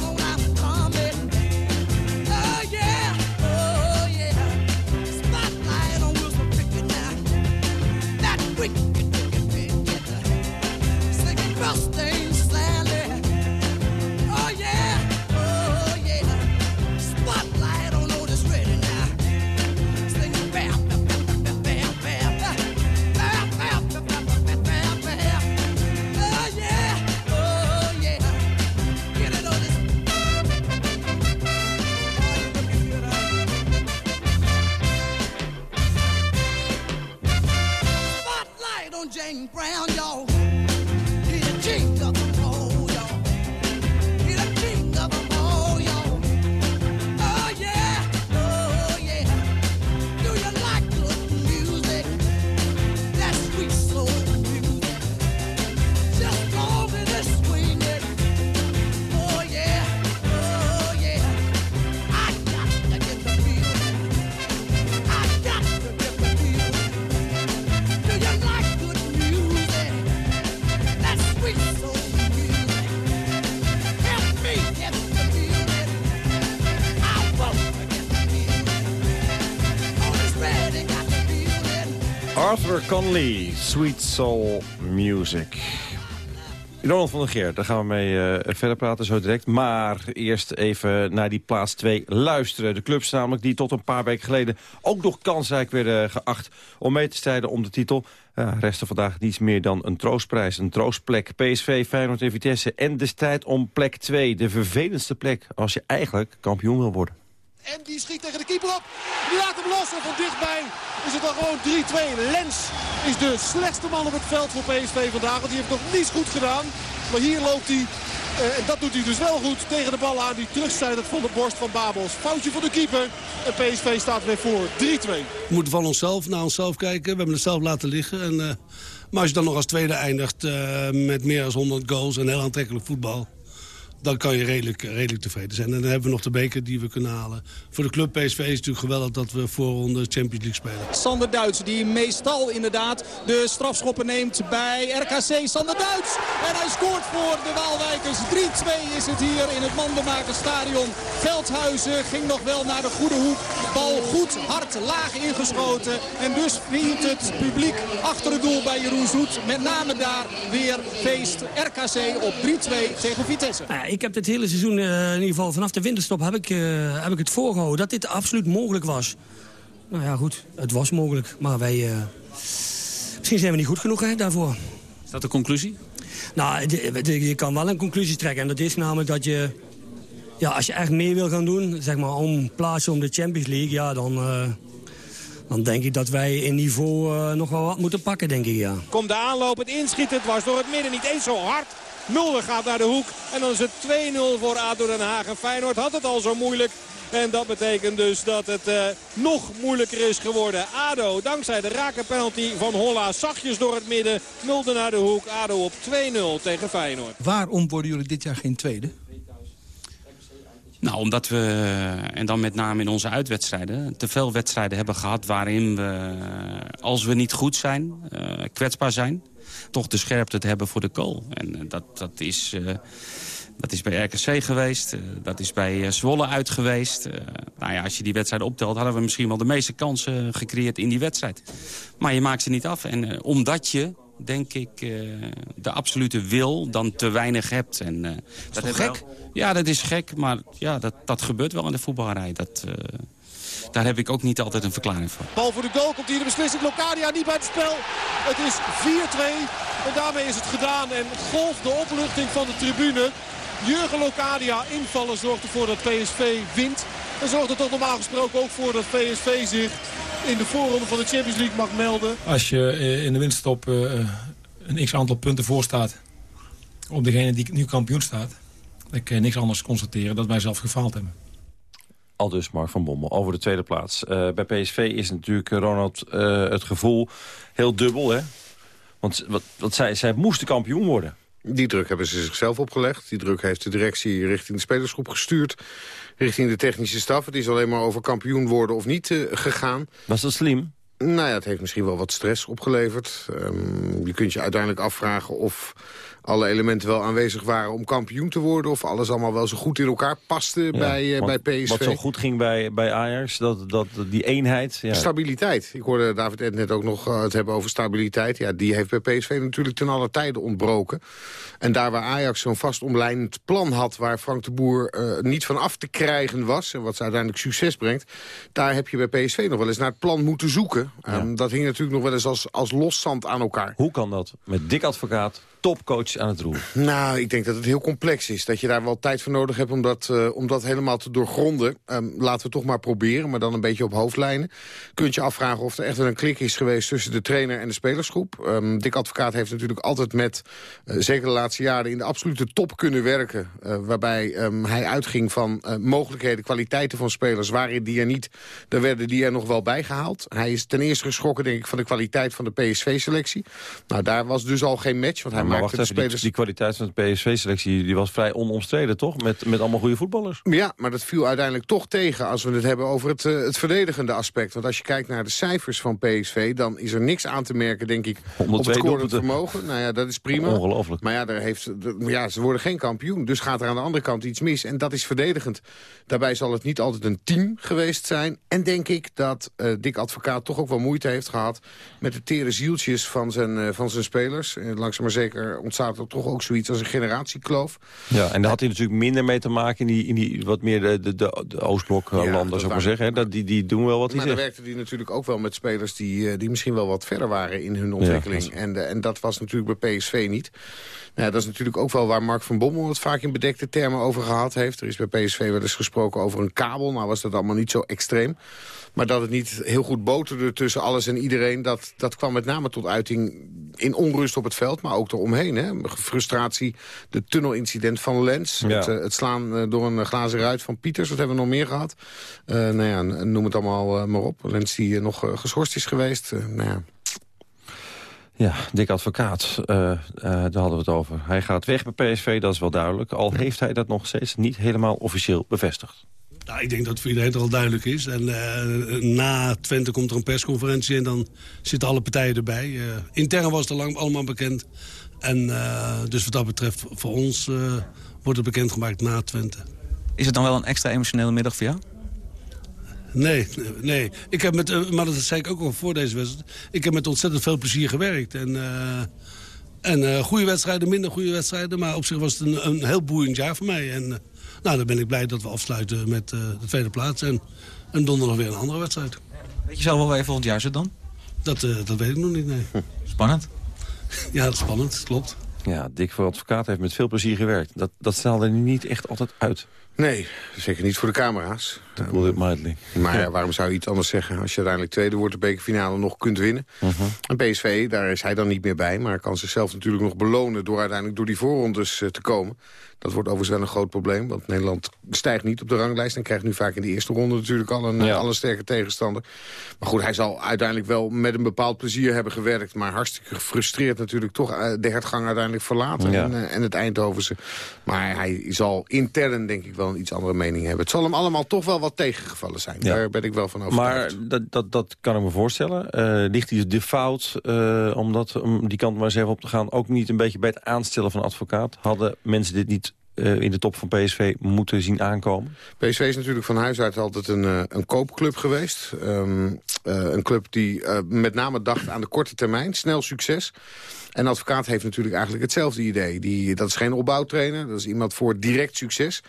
Conley, Sweet Soul Music. Ronald van der Geer, daar gaan we mee uh, verder praten zo direct. Maar eerst even naar die plaats 2 luisteren. De clubs namelijk die tot een paar weken geleden ook nog kansrijk werden geacht... om mee te strijden om de titel. Ja, resten vandaag niets meer dan een troostprijs, een troostplek. PSV, Feyenoord en Vitesse en de strijd om plek 2. De vervelendste plek als je eigenlijk kampioen wil worden. En die schiet tegen de keeper op. Die laat hem los en van dichtbij is het dan gewoon 3-2. Lens is de slechtste man op het veld voor PSV vandaag. Want die heeft nog niets goed gedaan. Maar hier loopt hij, uh, en dat doet hij dus wel goed, tegen de bal aan. Die terugzijdend van de borst van Babels. Foutje voor de keeper. En PSV staat weer voor 3-2. We moeten van onszelf naar onszelf kijken. We hebben het zelf laten liggen. En, uh, maar als je dan nog als tweede eindigt uh, met meer dan 100 goals en heel aantrekkelijk voetbal dan kan je redelijk, redelijk tevreden zijn. En dan hebben we nog de beker die we kunnen halen. Voor de club PSV is het natuurlijk geweldig dat we voorronde Champions League spelen. Sander Duits, die meestal inderdaad de strafschoppen neemt bij RKC. Sander Duits. En hij scoort voor de Waalwijkers. 3-2 is het hier in het Mandenmaker Stadion. Veldhuizen ging nog wel naar de goede hoek. Bal goed, hard, laag ingeschoten. En dus vindt het publiek achter het doel bij Jeroen Zoet. Met name daar weer feest RKC op 3-2 tegen Vitesse. Ik heb dit hele seizoen, uh, in ieder geval vanaf de winterstop, heb ik, uh, heb ik het voorgehouden dat dit absoluut mogelijk was. Nou ja, goed, het was mogelijk, maar wij... Uh, misschien zijn we niet goed genoeg hè, daarvoor. Is dat de conclusie? Nou, je kan wel een conclusie trekken. En dat is namelijk dat je, ja, als je echt mee wil gaan doen, zeg maar om plaatsen om de Champions League, ja, dan, dan denk ik dat wij in niveau nog wel wat moeten pakken, denk ik, ja. Komt de aanloop, het inschieten, het was door het midden niet eens zo hard. Mulder gaat naar de hoek. En dan is het 2-0 voor ADO Den Haag. En Feyenoord had het al zo moeilijk. En dat betekent dus dat het uh, nog moeilijker is geworden. ADO, dankzij de rake penalty van Holla, zachtjes door het midden. Mulder naar de hoek. ADO op 2-0 tegen Feyenoord. Waarom worden jullie dit jaar geen tweede? Nou, omdat we, en dan met name in onze uitwedstrijden... te veel wedstrijden hebben gehad waarin we, als we niet goed zijn, uh, kwetsbaar zijn toch de scherpte te hebben voor de goal. En eh, dat, dat is... Uh, dat is bij RKC geweest, uh, dat is bij Zwolle uit geweest. nou ja, als je die wedstrijd optelt, hadden we misschien wel de meeste kansen gecreëerd in die wedstrijd. Maar je maakt ze niet af. En omdat je, denk ik, de absolute wil dan te weinig hebt. En, dat is gek? Ja, dat is gek, maar ja, dat, dat gebeurt wel in de voetballerij. Dat, daar heb ik ook niet altijd een verklaring voor. Bal voor de goal, komt hier de beslissing. Locadia niet bij het spel. Het is 4-2 en daarmee is het gedaan. En golft de opluchting van de tribune. Jurgen Locadia invallen zorgt ervoor dat PSV wint. En zorgt er toch normaal gesproken ook voor dat PSV zich in de voorronde van de Champions League mag melden. Als je eh, in de winststop eh, een x-aantal punten voor staat op degene die nu kampioen staat... dan kan je niks anders constateren dat wij zelf gefaald hebben. Al dus Mark van Bommel over de tweede plaats. Uh, bij PSV is natuurlijk, eh, Ronald, uh, het gevoel heel dubbel. Hè? Want wat, wat zij, zij moesten kampioen worden. Die druk hebben ze zichzelf opgelegd. Die druk heeft de directie richting de spelersgroep gestuurd. Richting de technische staf. Het is alleen maar over kampioen worden of niet uh, gegaan. Was dat slim? Nou ja, het heeft misschien wel wat stress opgeleverd. Um, je kunt je uiteindelijk afvragen of alle elementen wel aanwezig waren om kampioen te worden... of alles allemaal wel zo goed in elkaar paste bij, uh, bij PSV. Wat zo goed ging bij, bij Ajax, dat, dat, die eenheid... Ja. Stabiliteit. Ik hoorde David Ed net ook nog uh, het hebben over stabiliteit. Ja, die heeft bij PSV natuurlijk ten alle tijde ontbroken. En daar waar Ajax zo'n vast omlijnend plan had... waar Frank de Boer uh, niet van af te krijgen was... en wat ze uiteindelijk succes brengt... daar heb je bij PSV nog wel eens naar het plan moeten zoeken. Ja. Um, dat hing natuurlijk nog wel eens als, als loszand aan elkaar. Hoe kan dat? Met dik advocaat, topcoach aan het roer? Nou, ik denk dat het heel complex is. Dat je daar wel tijd voor nodig hebt om dat, uh, om dat helemaal te doorgronden. Um, laten we toch maar proberen, maar dan een beetje op hoofdlijnen. Kunt je afvragen of er echt een klik is geweest tussen de trainer en de spelersgroep. Um, Dick Advocaat heeft natuurlijk altijd met, uh, zeker de laatste jaren, in de absolute top kunnen werken. Uh, waarbij um, hij uitging van mogelijkheden, kwaliteiten van spelers. Waren die er niet, dan werden die er nog wel bijgehaald. Hij is ten eerste geschrokken, denk ik, van de kwaliteit van de PSV-selectie. Nou, daar was dus al geen match, want hij maar wacht even, die, die, kwaliteit van de PSV-selectie die was vrij onomstreden, toch? Met, met allemaal goede voetballers. Ja, maar dat viel uiteindelijk toch tegen als we het hebben over het, uh, het verdedigende aspect. Want als je kijkt naar de cijfers van PSV, dan is er niks aan te merken, denk ik, op het scorend vermogen. Nou ja, dat is prima. Ongelooflijk. Maar ja, daar heeft, ja, ze worden geen kampioen. Dus gaat er aan de andere kant iets mis. En dat is verdedigend. Daarbij zal het niet altijd een team geweest zijn. En denk ik dat uh, Dick Advocaat toch ook wel moeite heeft gehad... met de tere zieltjes van zijn, uh, van zijn spelers. langzaam maar zeker ontstaat er toch ook zoiets als een generatiekloof. Ja, en daar had hij natuurlijk minder mee te maken in die, in die wat meer de, de, de, de Oostblok-landen, Ja, zou ik maar zeggen. hè. Dat, die, die doen wel wat hij Maar dan zegt. werkte hij natuurlijk ook wel met spelers die, eh, die misschien wel wat verder waren in hun ontwikkeling. en, eh, en dat was natuurlijk bij PSV niet. Nou, dat is natuurlijk ook wel waar Mark van Bommel het vaak in bedekte termen over gehad heeft. Er is bij PSV wel eens gesproken over een kabel. Nou was dat allemaal niet zo extreem. Maar dat het niet heel goed boterde tussen alles en iedereen... dat, dat kwam met name tot uiting in onrust op het veld, maar ook eromheen. Hè. Frustratie, de tunnelincident van Lens. Ja. Het, eh, het slaan eh, door een glazen ruit van Pieters. Wat hebben we nog meer gehad? Eh, nou ja, noem het allemaal maar op. Lens die nog geschorst is geweest. Nou ja. Ja, Dick Advocaat, daar hadden we het over. Hij gaat weg bij PSV, dat is wel duidelijk. Al heeft hij dat nog steeds niet helemaal officieel bevestigd. Nou, ik denk dat het voor iedereen al duidelijk is. En eh, na Twente komt er een persconferentie en dan zitten alle partijen erbij. Eh, intern was het al lang allemaal bekend. En eh, dus wat dat betreft, voor ons wordt het bekendgemaakt na Twente. Is het dan wel een extra emotionele middag voor jou? Nee, nee. Ik heb met, maar dat zei ik ook al voor deze wedstrijd. Ik heb met ontzettend veel plezier gewerkt. En, en goede wedstrijden, minder goede wedstrijden. Maar op zich was het een, een heel boeiend jaar voor mij. En nou, dan ben ik blij dat we afsluiten met eh, de tweede plaats. En, en donderdag weer een andere wedstrijd. Weet je zelf wel waar je volgend jaar zit dan? Dat, eh, dat weet ik nog niet, nee. Spannend. [laughs] Ja, dat is spannend, klopt. Ja, Dick voor Advocaat heeft met veel plezier gewerkt. Dat, dat stelde hij niet echt altijd uit. Nee, zeker niet voor de camera's. Put it mildly. Maar ja, waarom zou je iets anders zeggen als je uiteindelijk tweede wordt, de bekerfinale nog kunt winnen? En PSV, daar is hij dan niet meer bij, maar kan zichzelf natuurlijk nog belonen door uiteindelijk door die voorrondes eh, te komen. Dat wordt overigens wel een groot probleem, want Nederland stijgt niet op de ranglijst en krijgt nu vaak in de eerste ronde natuurlijk al een, al een sterke tegenstander. Maar goed, hij zal uiteindelijk wel met een bepaald plezier hebben gewerkt, maar hartstikke gefrustreerd natuurlijk toch eh, de hertgang uiteindelijk verlaten Ja. en, eh, en het Eindhovense. Maar hij zal intern denk ik wel een iets andere mening hebben. Het zal hem allemaal toch wel wat tegengevallen zijn. Ja. Daar ben ik wel van overtuigd. Maar dat, dat, dat kan ik me voorstellen. Eh, ligt die de fout, eh, om, dat, om die kant maar eens even op te gaan... ook niet een beetje bij het aanstellen van advocaat? Hadden mensen dit niet eh, in de top van PSV moeten zien aankomen? PSV is natuurlijk van huis uit altijd een, een koopclub geweest. Ehm, eh, een club die met name dacht aan de korte termijn, snel succes. En advocaat heeft natuurlijk eigenlijk hetzelfde idee. Die, dat is geen opbouwtrainer, dat is iemand voor direct succes.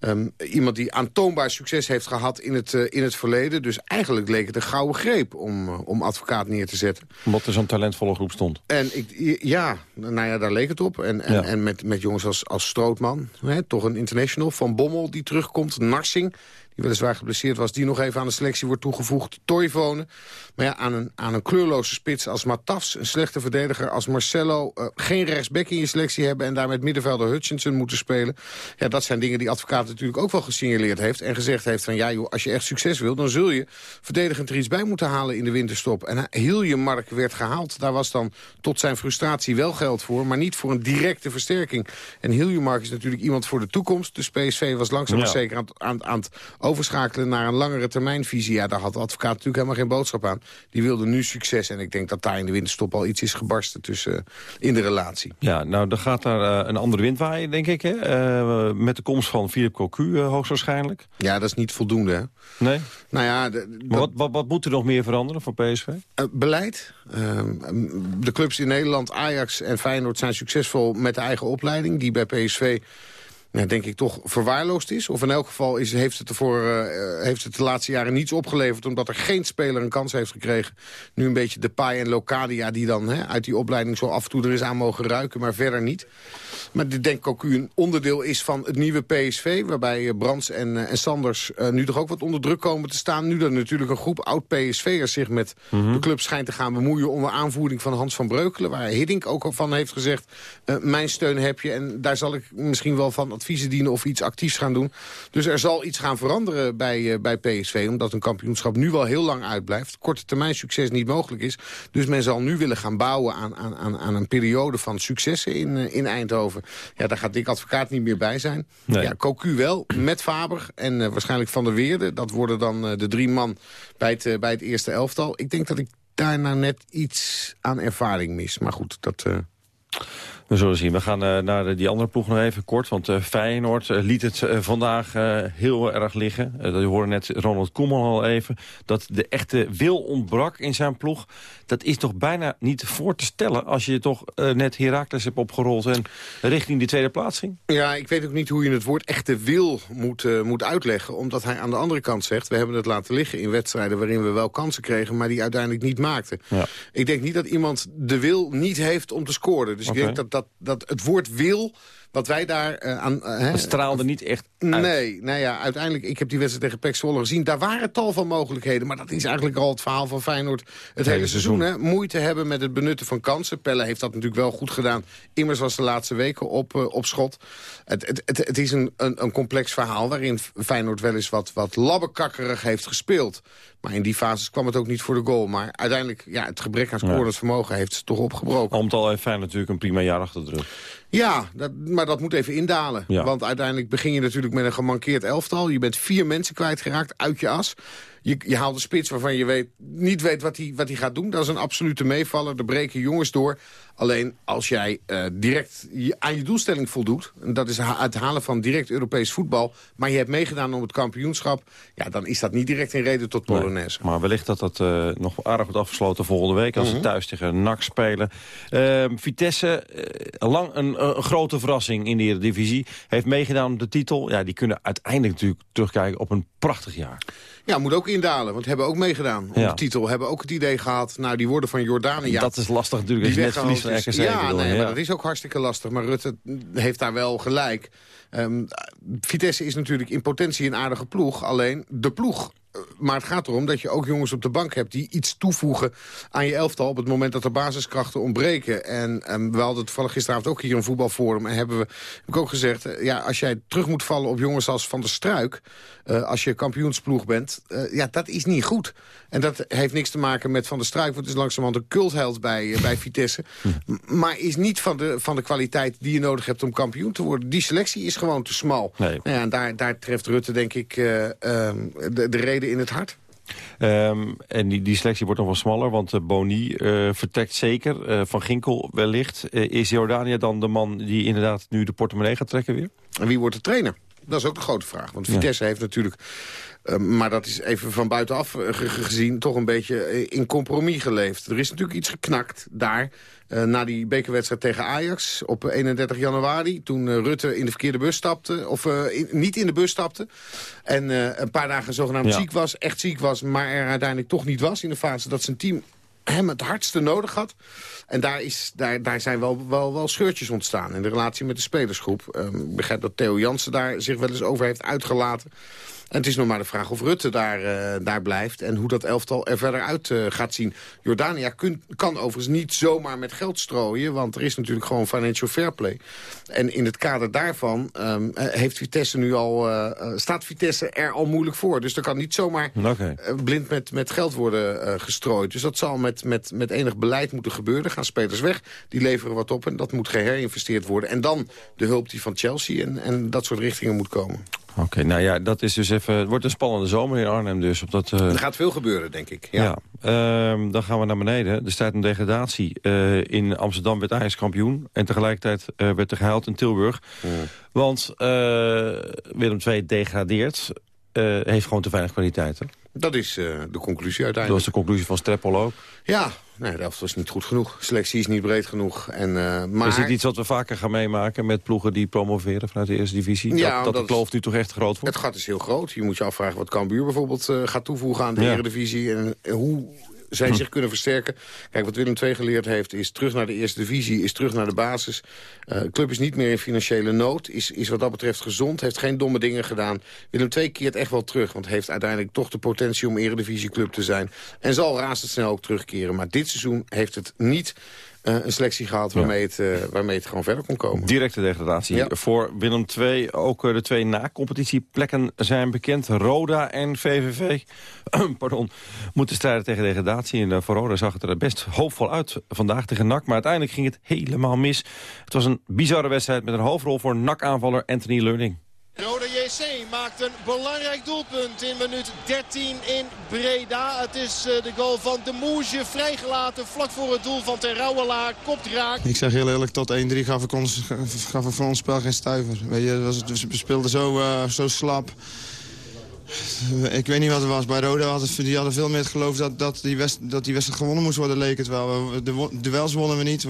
Ehm, iemand die aantoonbaar succes heeft gehad in het, eh, in het verleden. Dus eigenlijk leek het een gouden greep om, eh, om advocaat neer te zetten. Omdat er zo'n talentvolle groep stond. En ik, ja, nou ja, daar leek het op. En, en, Ja. en met, met jongens als, als Strootman, hè, toch een international. Van Bommel die terugkomt, Narsing, die weliswaar geblesseerd was... die nog even aan de selectie wordt toegevoegd. Toivonen. Maar ja, aan een, aan een kleurloze spits als Matafs... een slechte verdediger als Marcelo... eh, geen rechtsback in je selectie hebben... en daar met middenvelder Hutchinson moeten spelen. Ja, dat zijn dingen die advocaat natuurlijk ook wel gesignaleerd heeft... en gezegd heeft van, ja joh, als je echt succes wil... dan zul je verdedigend er iets bij moeten halen in de winterstop. En Hiljemark werd gehaald. Daar was dan tot zijn frustratie wel geld voor... maar niet voor een directe versterking. En Hiljemark is natuurlijk iemand voor de toekomst. Dus PSV was langzaam maar Ja. zeker aan, het- aan, aan het overschakelen... naar een langere termijnvisie. Ja, daar had de advocaat natuurlijk helemaal geen boodschap aan. Die wilde nu succes. En ik denk dat daar in de winterstop al iets is gebarsten tussen, in de relatie. Ja, nou, dan gaat daar eh, een andere wind waaien, denk ik. Hè? Eh, met de komst van Philip Cocu eh, hoogstwaarschijnlijk. Ja, dat is niet voldoende, hè? Nee? Nou ja, Maar wat, wat, wat moet er nog meer veranderen voor PSV? Eh, beleid. Ehm, de clubs in Nederland, Ajax en Feyenoord... zijn succesvol met de eigen opleiding. Die bij PSV, nou, denk ik, toch verwaarloosd is. Of in elk geval is, heeft, het ervoor, eh, heeft het de laatste jaren niets opgeleverd... omdat er geen speler een kans heeft gekregen. Nu een beetje de Pai en Locadia die dan hè, uit die opleiding... zo af en toe er eens aan mogen ruiken, maar verder niet. Maar ik denk ook u een onderdeel is van het nieuwe PSV... waarbij eh, Brands en, eh, en Sanders eh, nu toch ook wat onder druk komen te staan. Nu er natuurlijk een groep oud-PSV'ers zich met de club schijnt te gaan bemoeien... onder aanvoering van Hans van Breukelen... waar Hiddink ook al van heeft gezegd... eh, mijn steun heb je en daar zal ik misschien wel van adviezen dienen... of iets actiefs gaan doen. Dus er zal iets gaan veranderen bij, eh, bij PSV... omdat een kampioenschap nu wel heel lang uitblijft. Korte termijn succes niet mogelijk is. Dus men zal nu willen gaan bouwen aan, aan, aan, aan een periode van successen in, eh, in Eindhoven. Ja, daar gaat Dick Advocaat niet meer bij zijn. Nee. Ja, Cocu wel, met Faber en eh, waarschijnlijk Van der Weerde. Dat worden dan de drie man bij het, bij het eerste elftal. Ik denk dat ik daar nou net iets aan ervaring mis. Maar goed, dat... eh, We zullen zien. We gaan uh, naar de, die andere ploeg nog even kort. Want uh, Feyenoord uh, liet het vandaag heel erg liggen. Je hoorde net Ronald Koeman al even. Dat de echte wil ontbrak in zijn ploeg. Dat is toch bijna niet voor te stellen... als je toch net Heracles hebt opgerold en richting die tweede plaats ging? Ja, ik weet ook niet hoe je het woord echte wil moet, moet uitleggen. Omdat hij aan de andere kant zegt... we hebben het laten liggen in wedstrijden waarin we wel kansen kregen... maar die uiteindelijk niet maakten. Ja. Ik denk niet dat iemand de wil niet heeft om te scoren. Dus okay. ik denk dat, dat, dat het woord wil wat wij daar uh, aan... Uh, dat straalde niet echt uit. Nee, nou ja, uiteindelijk, ik heb die wedstrijd tegen Pek Zwolle gezien. Daar waren tal van mogelijkheden. Maar dat is eigenlijk al het verhaal van Feyenoord het, hele, seizoen. Hè? Moeite hebben met het benutten van kansen. Pelle heeft dat natuurlijk wel goed gedaan. Immers was de laatste weken op, uh, op schot. Het, het, het, het is een, een, een, complex verhaal waarin Feyenoord wel eens wat, wat labbekakkerig heeft gespeeld. Maar in die fases kwam het ook niet voor de goal. Maar uiteindelijk, ja, het gebrek aan scorend vermogen heeft ze toch opgebroken. Om het al heeft Feyenoord natuurlijk een prima jaar achter de rug. Ja, dat, maar dat moet even indalen. Ja. Want uiteindelijk begin je natuurlijk met een gemankeerd elftal. Je bent vier mensen kwijtgeraakt uit je as. Je, je haalt een spits waarvan je weet, niet weet wat hij wat gaat doen. Dat is een absolute meevaller. Er breken jongens door. Alleen als jij uh, direct je, aan je doelstelling voldoet... en dat is het halen van direct Europees voetbal... maar je hebt meegedaan om het kampioenschap... ja, dan is dat niet direct in reden tot Polonaise. Nee, maar wellicht dat dat uh, nog aardig wordt afgesloten volgende week... als mm -hmm. ze thuis tegen NAC spelen. Uh, Vitesse, lang een, een, grote verrassing in de Eredivisie... heeft meegedaan op de titel. Ja, die kunnen uiteindelijk natuurlijk terugkijken op een prachtig jaar. Ja, moet ook indalen, want hebben ook meegedaan om ja. de titel. Hebben ook het idee gehad, nou die worden van Jordanië... Dat is lastig natuurlijk, als je net van RKC. Ja, bedoel, nee, ja. maar dat is ook hartstikke lastig. Maar Rutte heeft daar wel gelijk. Um, Vitesse is natuurlijk in potentie een aardige ploeg. Alleen de ploeg maar het gaat erom dat je ook jongens op de bank hebt... die iets toevoegen aan je elftal op het moment dat de basiskrachten ontbreken. En, en we hadden toevallig gisteravond ook hier een voetbalforum... en hebben we, heb ik ook gezegd, ja, als jij terug moet vallen op jongens als Van der Struik... Uh, als je kampioensploeg bent, uh, ja, dat is niet goed. En dat heeft niks te maken met Van der Struik... want het is langzamerhand een cultheld bij, uh, bij Vitesse. Maar is niet van de, van de kwaliteit die je nodig hebt om kampioen te worden. Die selectie is gewoon te smal. Nee. Nou ja, en daar, daar treft Rutte, denk ik, de, de reden in het hart. Um, en die, die selectie wordt nog wel smaller, want uh, Boni uh, vertrekt zeker. Uh, Van Ginkel wellicht. is Jordania dan de man die inderdaad nu de portemonnee gaat trekken weer? En wie wordt de trainer? Dat is ook de grote vraag. Want Vitesse ja. heeft natuurlijk, maar dat is even van buitenaf gezien... toch een beetje in compromis geleefd. Er is natuurlijk iets geknakt daar... Uh, na die bekerwedstrijd tegen Ajax op 31 januari. Toen uh, Rutte in de verkeerde bus stapte. Of uh, in, niet in de bus stapte. En een paar dagen zogenaamd ja. ziek was. Echt ziek was. Maar er uiteindelijk toch niet was. In de fase dat zijn team hem het hardste nodig had. En daar, is, daar, daar zijn wel, wel, wel scheurtjes ontstaan in de relatie met de spelersgroep. Um, ik begrijp dat Theo Jansen daar zich wel eens over heeft uitgelaten. En het is nog maar de vraag of Rutte daar, uh, daar blijft... en hoe dat elftal er verder uit uh, gaat zien. Jordania kun, kan overigens niet zomaar met geld strooien... want er is natuurlijk gewoon financial fair play. En in het kader daarvan um, heeft Vitesse nu al, uh, staat Vitesse er al moeilijk voor. Dus er kan niet zomaar okay. blind met, met geld worden gestrooid. Dus dat zal met, met, met enig beleid moeten gebeuren. Er gaan spelers weg, die leveren wat op... en dat moet geherinvesteerd worden. En dan de hulp die van Chelsea en, en dat soort richtingen moet komen. Oké, okay, nou ja, dat is dus even. Het wordt een spannende zomer in Arnhem dus. Op dat, uh... Er gaat veel gebeuren, denk ik. Ja. ja uh, dan gaan we naar beneden. Er staat een degradatie. Uh, in Amsterdam werd Ajax kampioen. En tegelijkertijd uh, werd er gehuild in Tilburg. Mm. Want Willem II degradeert. heeft gewoon te weinig kwaliteit. Hè? Dat is de conclusie uiteindelijk. Dat was de conclusie van Streppel ook. Ja, nee, de elftal is niet goed genoeg. Selectie is niet breed genoeg. En, uh, maar... Is dit iets wat we vaker gaan meemaken met ploegen die promoveren vanuit de eerste divisie? Ja, dat, dat, dat de kloof nu toch echt groot wordt? Het gat is heel groot. Je moet je afvragen wat Cambuur bijvoorbeeld uh, gaat toevoegen aan de ja. eredivisie. En, en hoe zij zich kunnen versterken. Kijk, wat Willem II geleerd heeft is terug naar de eerste divisie, is terug naar de basis. Uh, de club is niet meer in financiële nood, is, is wat dat betreft gezond, heeft geen domme dingen gedaan. Willem II keert echt wel terug, want heeft uiteindelijk toch de potentie om eredivisieclub te zijn. En zal razendsnel ook terugkeren. Maar dit seizoen heeft het niet een selectie gehad waarmee, het, uh, waarmee het gewoon verder kon komen. Directe degradatie. Ja. Voor Willem II ook uh, de twee na-competitieplekken zijn bekend. Roda en VVV [clears throat] pardon, moeten strijden tegen degradatie. En voor Roda zag het er best hoopvol uit vandaag tegen NAC. Maar uiteindelijk ging het helemaal mis. Het was een bizarre wedstrijd met een hoofdrol voor NAC-aanvaller Anthony Learning. Rode JC maakt een belangrijk doelpunt in minuut 13 in Breda. Het is eh, de goal van de Moesje vrijgelaten vlak voor het doel van Terrouwelaar. Kopt raak. Ik zeg heel eerlijk, tot 1-3 gaf ik ons, gaf voor ons spel geen stuiver. Weet je, we speelden zo, uh, zo slap. Ik weet niet wat het was. Bij Roda hadden die hadden veel meer het geloof dat, dat, die west, dat die wedstrijd gewonnen moest worden, leek het wel. De duels wonnen we niet.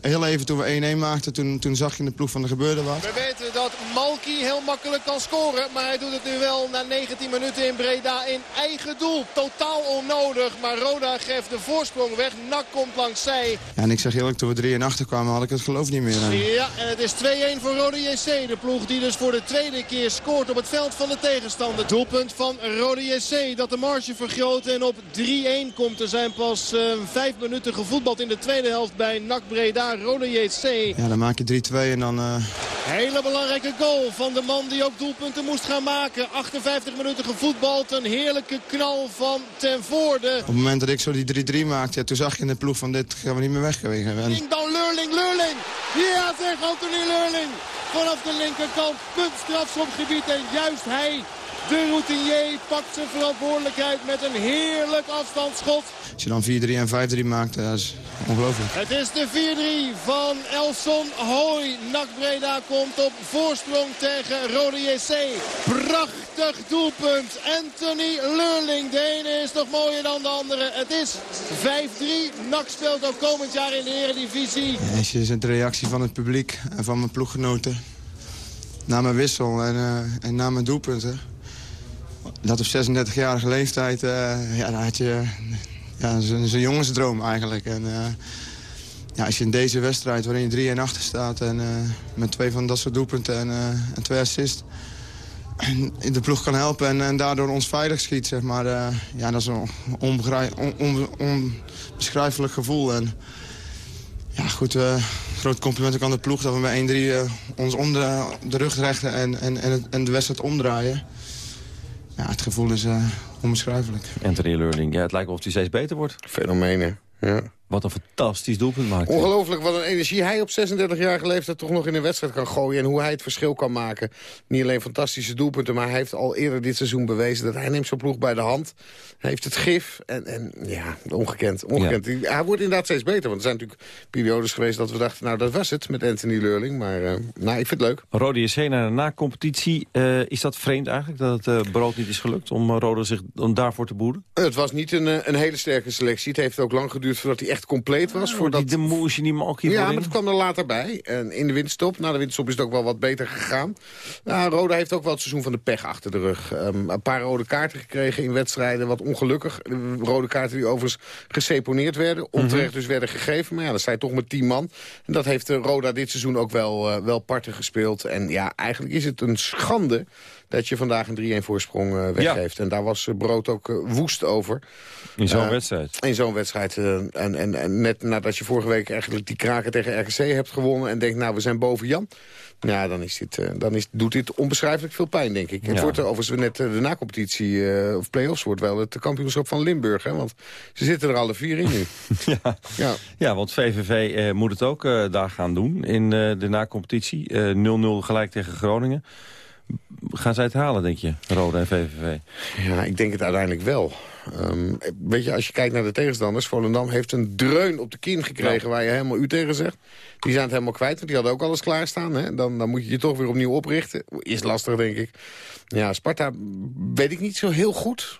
Heel even toen we 1-1 maakten, toen, toen zag je in de ploeg van de gebeurde wat. We weten dat Malki heel makkelijk kan scoren. Maar hij doet het nu wel na 19 minuten in Breda in eigen doel. Totaal onnodig, maar Roda geeft de voorsprong weg. Nak komt langs zij. Ja, en ik zeg eerlijk, toen we 3 en achter kwamen had ik het geloof niet meer. Ja, en het is 2-1 voor Roda JC. De ploeg die dus voor de tweede keer scoort op het veld van de tegenstander. Doelpunt van Rode JC dat de marge vergroot en op 3-1 komt. Er zijn pas uh, vijf minuten gevoetbald in de tweede helft bij NAC Breda. Rode JC. Ja, dan maak je 3-2 en dan... Uh... Hele belangrijke goal van de man die ook doelpunten moest gaan maken. 58 minuten gevoetbald. Een heerlijke knal van ten voorde. Op het moment dat ik zo die 3-3 maakte, ja, toen zag je in de ploeg van dit gaan we niet meer weggewezen. En... Dan Leurling, Leurling. Ja, zeg Anthony Leurling. Vanaf de linkerkant, punt strafschopgebied en juist hij de routinier pakt zijn verantwoordelijkheid met een heerlijk afstandsschot. Als je dan 4-3 en 5-3 maakt, dat is ongelooflijk. Het is de 4-3 van Elson Hooy. Nak Breda komt op voorsprong tegen Rode JC. Prachtig doelpunt. Anthony Leurling. De ene is nog mooier dan de andere. Het is 5-3. Nak speelt ook komend jaar in de Eredivisie. Je ziet de reactie van het publiek en van mijn ploeggenoten... na mijn wissel en, uh, en na mijn doelpunten dat op 36-jarige leeftijd, uh, ja, dan had je ja, zo'n jongensdroom eigenlijk. En, uh, ja, als je in deze wedstrijd, waarin je 3 en achter staat... en uh, met twee van dat soort doelpunten en, en twee assists... in [clears throat] de ploeg kan helpen en, en daardoor ons veilig schiet, zeg maar. ja, dat is een on, onbeschrijfelijk gevoel. En, ja, goed, groot compliment aan de ploeg dat we met 1-3 ons om de, rug rechten en, en, en, en de wedstrijd omdraaien ja, het gevoel is uh, onbeschrijfelijk. Anthony Learning, ja, het lijkt of hij steeds beter wordt. Fenomenen, ja. Wat een fantastisch doelpunt maakt. Ongelooflijk wat een energie hij op 36-jarige leeftijd toch nog in een wedstrijd kan gooien. En hoe hij het verschil kan maken. Niet alleen fantastische doelpunten, maar hij heeft al eerder dit seizoen bewezen... dat hij neemt zijn ploeg bij de hand. Hij heeft het gif. En, en ja, ongekend. ongekend. Hij wordt inderdaad steeds beter. Want er zijn natuurlijk periodes geweest dat we dachten... nou, dat was het met Anthony Leurling. Maar uh, nou, ik vind het leuk. Rode JC naar de na-competitie. Uh, is dat vreemd eigenlijk, dat het uh, brood niet is gelukt... om Rode zich om daarvoor te boeren? Het was niet een, een hele sterke selectie. Het heeft ook lang geduurd voordat hij echt compleet was. voordat... Die de moesje niet Malky Ja, maar dat kwam er later bij. En in de winterstop, na de winterstop is het ook wel wat beter gegaan. Nou, Roda heeft ook wel het seizoen van de pech achter de rug. Um, een paar rode kaarten gekregen in wedstrijden, wat ongelukkig. Rode kaarten die overigens geseponeerd werden. Onterecht mm dus werden gegeven. Maar ja, dat zijn toch met tien man. En dat heeft Roda dit seizoen ook wel, uh, wel parten gespeeld. En ja, eigenlijk is het een schande dat je vandaag een 3-1 voorsprong uh, weggeeft. Ja. En daar was uh, Brood ook uh, woest over. In zo'n wedstrijd? In zo'n wedstrijd. en, en, en net nadat je vorige week eigenlijk die kraken tegen RGC hebt gewonnen... en denkt, nou, we zijn boven Jan... Ja, dan, is dit, dan is, doet dit onbeschrijfelijk veel pijn, denk ik. Ja. Het wordt overigens net de nacompetitie uh, of play-offs wordt wel het kampioenschap van Limburg. Hè, want ze zitten er alle vier in nu. [laughs] ja. Ja. ja, want VVV uh, moet het ook uh, daar gaan doen in de nacompetitie. 0-0 gelijk tegen Groningen. Gaan zij het halen, denk je, Rode en VVV? Ja, ik denk het uiteindelijk wel. Um, weet je, als je kijkt naar de tegenstanders... Volendam heeft een dreun op de kin gekregen ja. waar je helemaal u tegen zegt. Die zijn het helemaal kwijt, want die hadden ook alles klaarstaan. Hè? Dan, dan moet je je toch weer opnieuw oprichten. Is lastig, denk ik. Ja, Sparta weet ik niet zo heel goed.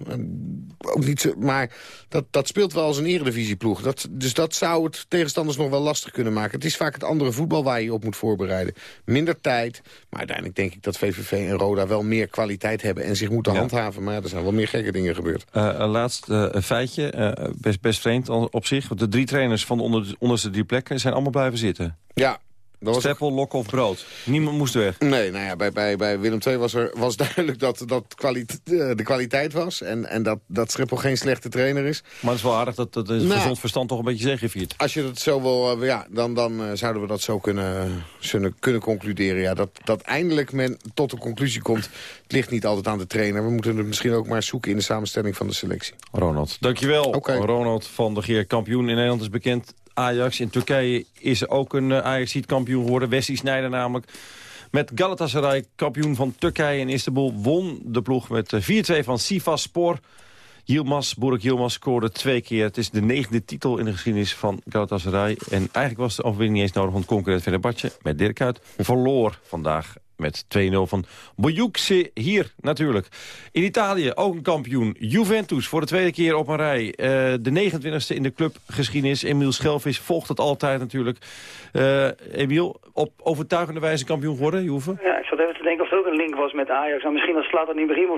Ook niet zo, maar dat, dat speelt wel als een eredivisieploeg. Dat, dus dat zou het tegenstanders nog wel lastig kunnen maken. Het is vaak het andere voetbal waar je je op moet voorbereiden. Minder tijd, maar uiteindelijk denk ik dat VVV en Roda wel meer kwaliteit hebben... en zich moeten ja. handhaven. Maar ja, er zijn wel meer gekke dingen gebeurd. Uh, laatst uh, feitje, uh, best, best vreemd op zich. De drie trainers van de onder, onderste drie plekken zijn allemaal blijven zitten. Ja, Steppel, lok of brood. Niemand moest weg. Nee, nou ja, bij, bij, bij Willem II was, er, was [laughs] duidelijk dat dat kwaliteit, de kwaliteit was. En, en dat, dat Streppel geen slechte trainer is. Maar het is wel aardig dat, dat het nou, gezond verstand toch een beetje zegeviert. Als je dat zo wil, ja, dan, dan uh, zouden we dat zo kunnen, kunnen, kunnen concluderen. Ja, dat, dat eindelijk men tot de conclusie komt. Het ligt niet altijd aan de trainer. We moeten het misschien ook maar zoeken in de samenstelling van de selectie. Ronald, dankjewel. Okay. Ronald van der Geer, kampioen in Nederland is bekend Ajax. In Turkije is ook een uh, Ajax-kampioen geworden. Wesley Sneijder namelijk. Met Galatasaray, kampioen van Turkije in Istanbul, won de ploeg met 4-2 van Sivasspor. Yilmaz, Burak Yilmaz scoorde twee keer. Het is de negende titel in de geschiedenis van Galatasaray. En eigenlijk was de overwinning niet eens nodig, want concurrent Fenerbahce met Dirk Kuyt verloor vandaag met 2-0 van Boyukse hier natuurlijk. In Italië ook een kampioen. Juventus voor de tweede keer op een rij. Uh, de 29e in de clubgeschiedenis. Emiel Schelvis volgt het altijd natuurlijk. Uh, Emiel, op overtuigende wijze kampioen geworden, Juve? Ja, ik zat even te denken of er ook een link was met Ajax. Nou, misschien als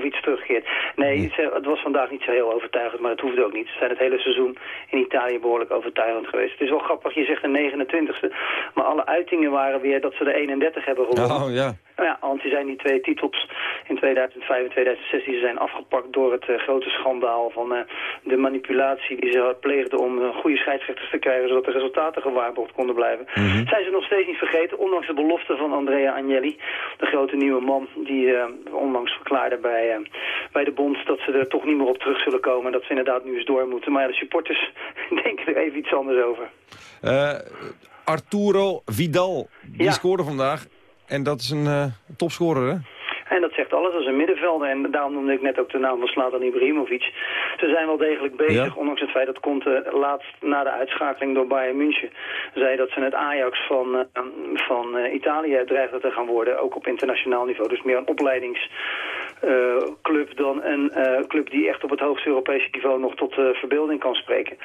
of iets terugkeert. Nee, het was vandaag niet zo heel overtuigend, maar het hoeft ook niet. Ze zijn het hele seizoen in Italië behoorlijk overtuigend geweest. Het is wel grappig, je zegt de 29e. Maar alle uitingen waren weer dat ze de 31 hebben gewonnen. Oh, ja. Nou ja, want die zijn die twee titels in 2005 en 2016 zijn afgepakt door het uh, grote schandaal van uh, de manipulatie die ze pleegden om uh, goede scheidsrechters te krijgen, zodat de resultaten gewaarborgd konden blijven. Mm -hmm. Zijn ze nog steeds niet vergeten, ondanks de belofte van Andrea Agnelli, de grote nieuwe man die onlangs verklaarde bij, bij de bond dat ze er toch niet meer op terug zullen komen en dat ze inderdaad nu eens door moeten. Maar ja, de supporters [laughs] denken er even iets anders over. Arturo Vidal, die ja. scoorde vandaag. En dat is een uh, topscorer, hè? En dat zegt alles als een middenvelder. En daarom noemde ik net ook de naam van Slatan Ibrahimovic. Ze zijn wel degelijk bezig, ja. ondanks het feit dat Conte laatst na de uitschakeling door Bayern München zei dat ze het Ajax van, uh, van uh, Italië dreigde te gaan worden. Ook op internationaal niveau. Dus meer een opleidingsclub dan een club die echt op het hoogste Europese niveau nog tot verbeelding kan spreken.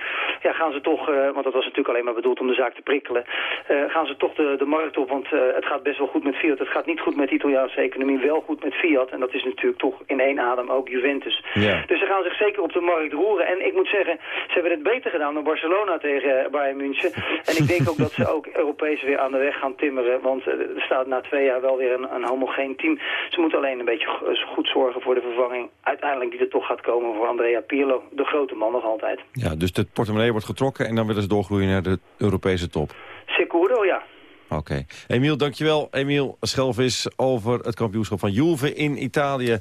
Ja, gaan ze toch, want dat was natuurlijk alleen maar bedoeld om de zaak te prikkelen, gaan ze toch de, de markt op. Want het gaat best wel goed met Fiat. Het gaat niet goed met de Italiaanse economie, wel goed met Fiat. En dat is natuurlijk toch in één adem ook Juventus. Ja. Dus ze gaan zich zeker op de markt roeren. En ik moet zeggen, ze hebben het beter gedaan dan Barcelona tegen Bayern München. En ik denk ook dat ze [laughs] ook Europees weer aan de weg gaan timmeren. Want er staat na twee jaar wel weer een, een homogeen team. Ze moeten alleen een beetje goed zorgen voor de vervanging. Uiteindelijk die er toch gaat komen voor Andrea Pirlo. De grote man nog altijd. Ja, dus de portemonnee wordt getrokken en dan willen ze doorgroeien naar de Europese top. Sicuro, ja. Oké. Okay. Emiel, dankjewel. Emiel Schelvis over het kampioenschap van Juve in Italië.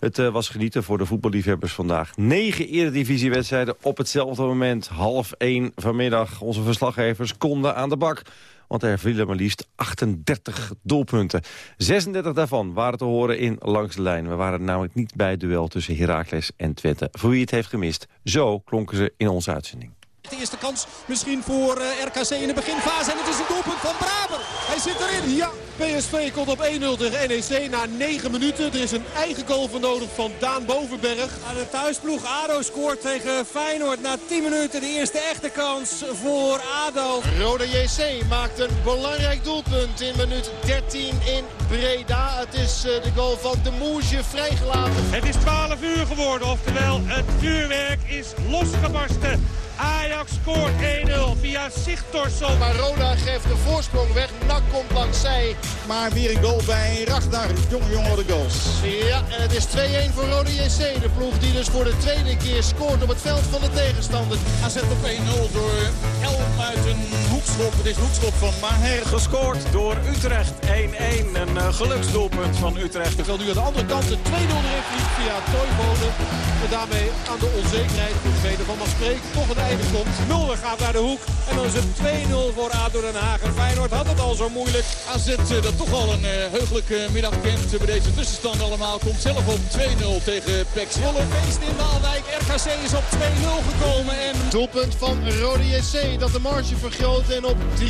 Het uh, was genieten voor de voetballiefhebbers vandaag. Negen eredivisiewedstrijden op hetzelfde moment. Half één vanmiddag. Onze verslaggevers konden aan de bak. Want er vielen maar liefst 38 doelpunten. 36 daarvan waren te horen in Langs de Lijn. We waren namelijk niet bij het duel tussen Heracles en Twente. Voor wie het heeft gemist, zo klonken ze in onze uitzending. De eerste kans misschien voor uh, RKC in de beginfase. En het is een doelpunt van Braber. Hij zit erin. Ja, PSV komt op 1-0 tegen NEC na 9 minuten. Er is een eigen goal voor nodig van Daan Bovenberg. Aan de thuisploeg ADO scoort tegen Feyenoord na 10 minuten. De eerste echte kans voor ADO. Rode JC maakt een belangrijk doelpunt in minuut 13 in Breda. Het is uh, de goal van de Moesje vrijgelaten. Het is 12 uur geworden. Oftewel, het vuurwerk is losgebarsten. Ajax scoort 1-0 via Sigtorsson. Maar Roda geeft de voorsprong weg. Nak komt langs zij. Maar weer een goal bij Ragnar. Jonge jongen de goals. Ja, en het is 2-1 voor Rode JC. De ploeg die dus voor de tweede keer scoort op het veld van de tegenstander. AZ op 1-0 door Elm uit een hoekschop. Het is hoekschop van Maher. Gescoord door Utrecht 1-1. Een uh, geluksdoelpunt van Utrecht. Terwijl nu aan de andere kant de 2-0 erin vliegt via Toivonen. En daarmee aan de onzekerheid voor degene van Maasspreek toch een einde komt. Mulder gaat naar de hoek. En dan is het 2-0 voor ADO Den Haag. En Feyenoord had het al zo moeilijk. AZ uh, dat toch al een uh, heugelijke middag kent bij deze tussenstand allemaal. Komt zelf op 2-0 tegen Pek Zwolle. Feest in Waalwijk. RKC is op 2-0 gekomen. En... Doelpunt van Rode JC dat de marge vergroot en op 3-1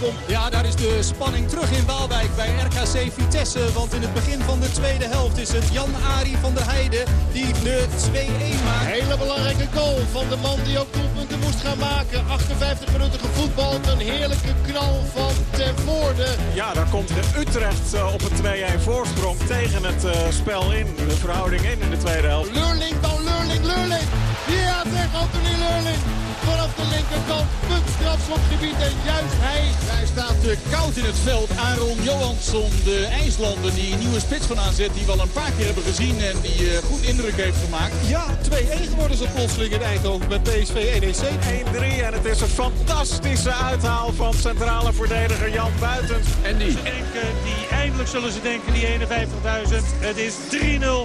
komt. Ja, daar is de spanning terug in Waalwijk bij RKC Vitesse. Want in het begin van de tweede helft is het Jan-Ari van der Heijden die de 2-1 maakt. Hele belangrijke goal van de man die ook doelpunten moest gaan maken. 58 minuten gevoetbald. Een heerlijke knal van ten voorde. Ja, daar komt de Utrecht uh, op een 2-1 voorsprong tegen het uh, spel in. De verhouding in in de tweede helft. Leurling, dan Leurling, Leurling. Ja, zegt Anthony Leurling. Vanaf de linkerkant, punt strafschopgebied en juist hij. Hij staat uh, koud in het veld. Aaron Johansson, de IJslander, die een nieuwe spits van aanzet. Die we al een paar keer hebben gezien en die uh, goed indruk heeft gemaakt. Ja, 2-1 geworden ze plotseling in Eindhoven met PSV NEC. 1-3 en het is een fantastische uithaal van centrale verdediger Jan Buitens. En die? Ze denken, die, eindelijk zullen ze denken, die 51.000. Het is 3-0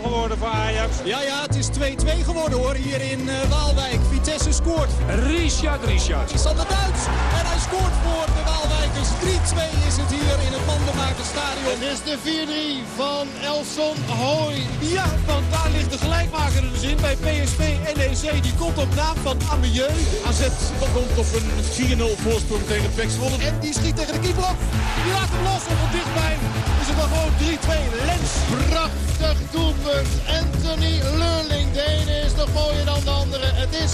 geworden voor Ajax. Ja, ja, het is 2-2 geworden hoor, hier in Waalwijk. Vitesse scoort. Richard, Richard. Sander Duits. En hij scoort voor de Waalwijkers. 3-2 is het hier in het Mandenmakerstadion. Het is de 4-3 van Elson Hooy. Ja, want daar ligt de gelijkmaker er dus in bij PSV NEC. Die komt op naam van Amieux. AZ komt op een 4-0 voorsprong tegen Pek. En die schiet tegen de keeper op. Die laat hem los op het dichtbij. Is het dan gewoon 3-2. Lens. Prachtig doelpunt. Anthony Lurling. De ene is nog mooier dan de andere. Het is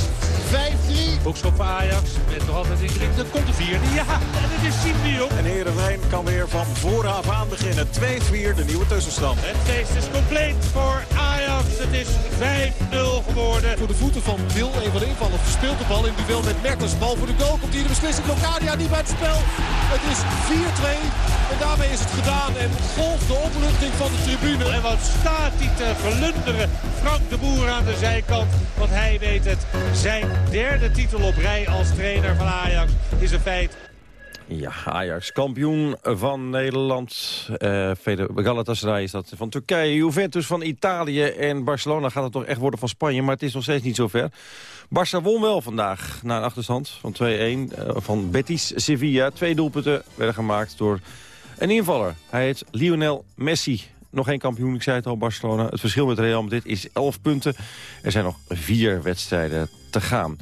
5-3. Hoekschop voor Ajax. Met nog altijd in Dan komt de vierde. Ja, en het is Jong. En Heerenveen kan weer van vooraf aan beginnen. 2-4 de nieuwe tussenstand. Het feest is compleet voor Ajax. Het is 5-0 geworden. Voor de voeten van Wil, een van de invallers, verspeelt de bal in duel met Mertens. Bal voor de goal, komt hier de beslissing. Locadia niet bij het spel. Het is 4-2 en daarmee is het gedaan. En golft de opluchting van de tribune. En wat staat hij te glunderen. Frank de Boer aan de zijkant. Want hij weet het. Zijn derde titel op rij als trainer van Ajax is een feit. Ja, Ajax, kampioen van Nederland. Uh, Galatasaray is dat van Turkije, Juventus van Italië... en Barcelona gaat het toch echt worden van Spanje, maar het is nog steeds niet zover. Barça won wel vandaag na een achterstand van 2-1 uh, van Betis Sevilla. Twee doelpunten werden gemaakt door een invaller. Hij heet Lionel Messi. Nog geen kampioen, ik zei het al, Barcelona. Het verschil met Real Madrid is 11 punten. Er zijn nog vier wedstrijden te gaan.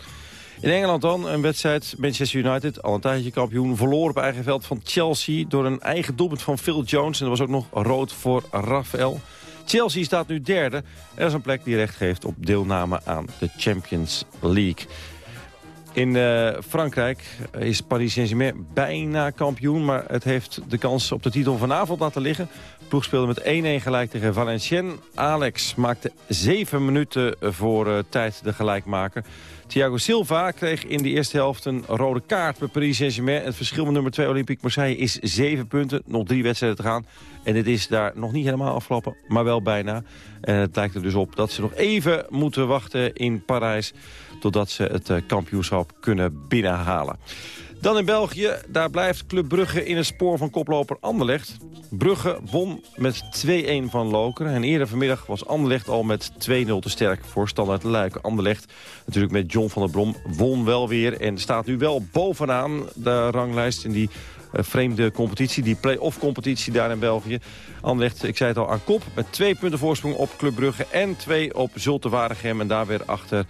In Engeland dan een wedstrijd. Manchester United, al een tijdje kampioen, verloor op eigen veld van Chelsea... door een eigen doelpunt van Phil Jones. En er was ook nog rood voor Rafael. Chelsea staat nu derde. Er is een plek die recht geeft op deelname aan de Champions League. In uh, Frankrijk is Paris Saint-Germain bijna kampioen... maar het heeft de kans op de titel vanavond laten liggen. De ploeg speelde met 1-1 gelijk tegen Valenciennes. Alex maakte zeven minuten voor uh, tijd de gelijkmaker. Thiago Silva kreeg in de eerste helft een rode kaart bij Paris Saint-Germain. Het verschil met nummer 2 Olympique Marseille is zeven punten. Nog drie wedstrijden te gaan. En het is daar nog niet helemaal afgelopen, maar wel bijna. En het lijkt er dus op dat ze nog even moeten wachten in Parijs... totdat ze het eh, kampioenschap kunnen binnenhalen. Dan in België, daar blijft Club Brugge in het spoor van koploper Anderlecht. Brugge won met 2-1 van Lokeren. En eerder vanmiddag was Anderlecht al met 2-0 te sterk voor standaard Luik. Anderlecht, natuurlijk met John van der Brom, won wel weer. En staat nu wel bovenaan de ranglijst in die uh, vreemde competitie. Die play-off competitie daar in België. Anderlecht, ik zei het al, aan kop. Met twee punten voorsprong op Club Brugge en twee op Zulte Waregem. En daar weer achter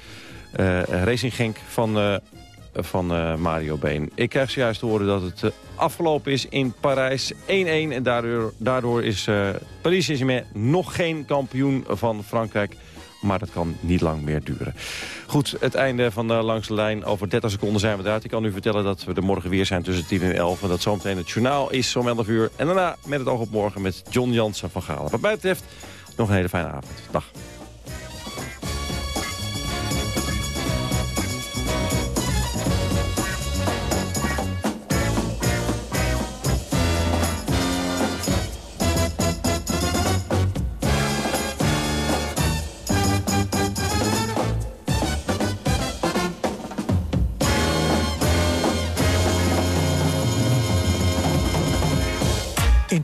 uh, Racing Genk van... Uh, van uh, Mario Been. Ik krijg zojuist te horen dat het uh, afgelopen is in Parijs 1-1. En daardoor, daardoor is uh, Paris Saint-Germain nog geen kampioen van Frankrijk. Maar dat kan niet lang meer duren. Goed, het einde van de Langs de Lijn. Over 30 seconden zijn we eruit. Ik kan u vertellen dat we er morgen weer zijn tussen 10 en 11. En dat zometeen het journaal is om 11 uur. En daarna met het oog op morgen met John Jansen van Galen. Wat mij betreft nog een hele fijne avond. Dag.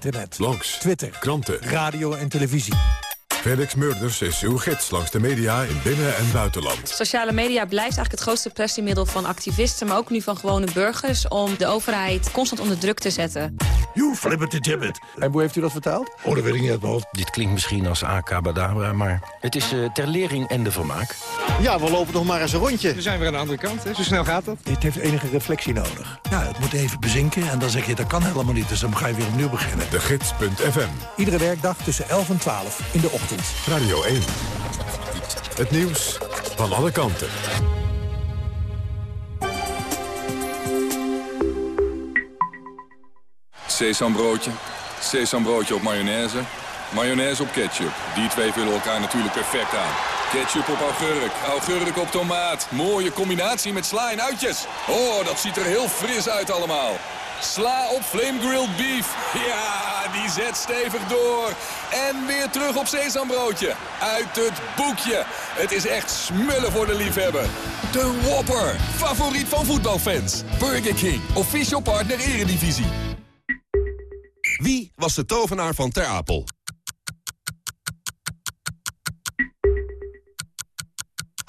Internet, langs, Twitter, kranten, radio en televisie. Felix Murders is uw gids langs de media in binnen- en buitenland. Sociale media blijft eigenlijk het grootste pressiemiddel van activisten... maar ook nu van gewone burgers om de overheid constant onder druk te zetten. You flip it gibbet. En hoe heeft u dat vertaald? Oh, dat weet ik niet uit mijn hoofd. Dit klinkt misschien als Badabra, maar het is uh, ter lering en de vermaak. Ja, we lopen nog maar eens een rondje. We zijn weer aan de andere kant, hè? zo snel gaat dat. Dit heeft enige reflectie nodig. Ja, het moet even bezinken en dan zeg je dat kan helemaal niet. Dus dan ga je weer opnieuw beginnen. De Gids.fm. Iedere werkdag tussen 11 en 12 in de ochtend. Radio 1. Het nieuws van alle kanten. Sesambroodje, sesambroodje op mayonaise, mayonaise op ketchup. Die twee vullen elkaar natuurlijk perfect aan. Ketchup op augurk, augurk op tomaat. Mooie combinatie met sla en uitjes. Oh, dat ziet er heel fris uit allemaal. Sla op flame grilled beef. Ja, die zet stevig door. En weer terug op sesambroodje. Uit het boekje. Het is echt smullen voor de liefhebber. De Whopper. Favoriet van voetbalfans. Burger King. Official partner Eredivisie. Wie was de tovenaar van Ter Apel?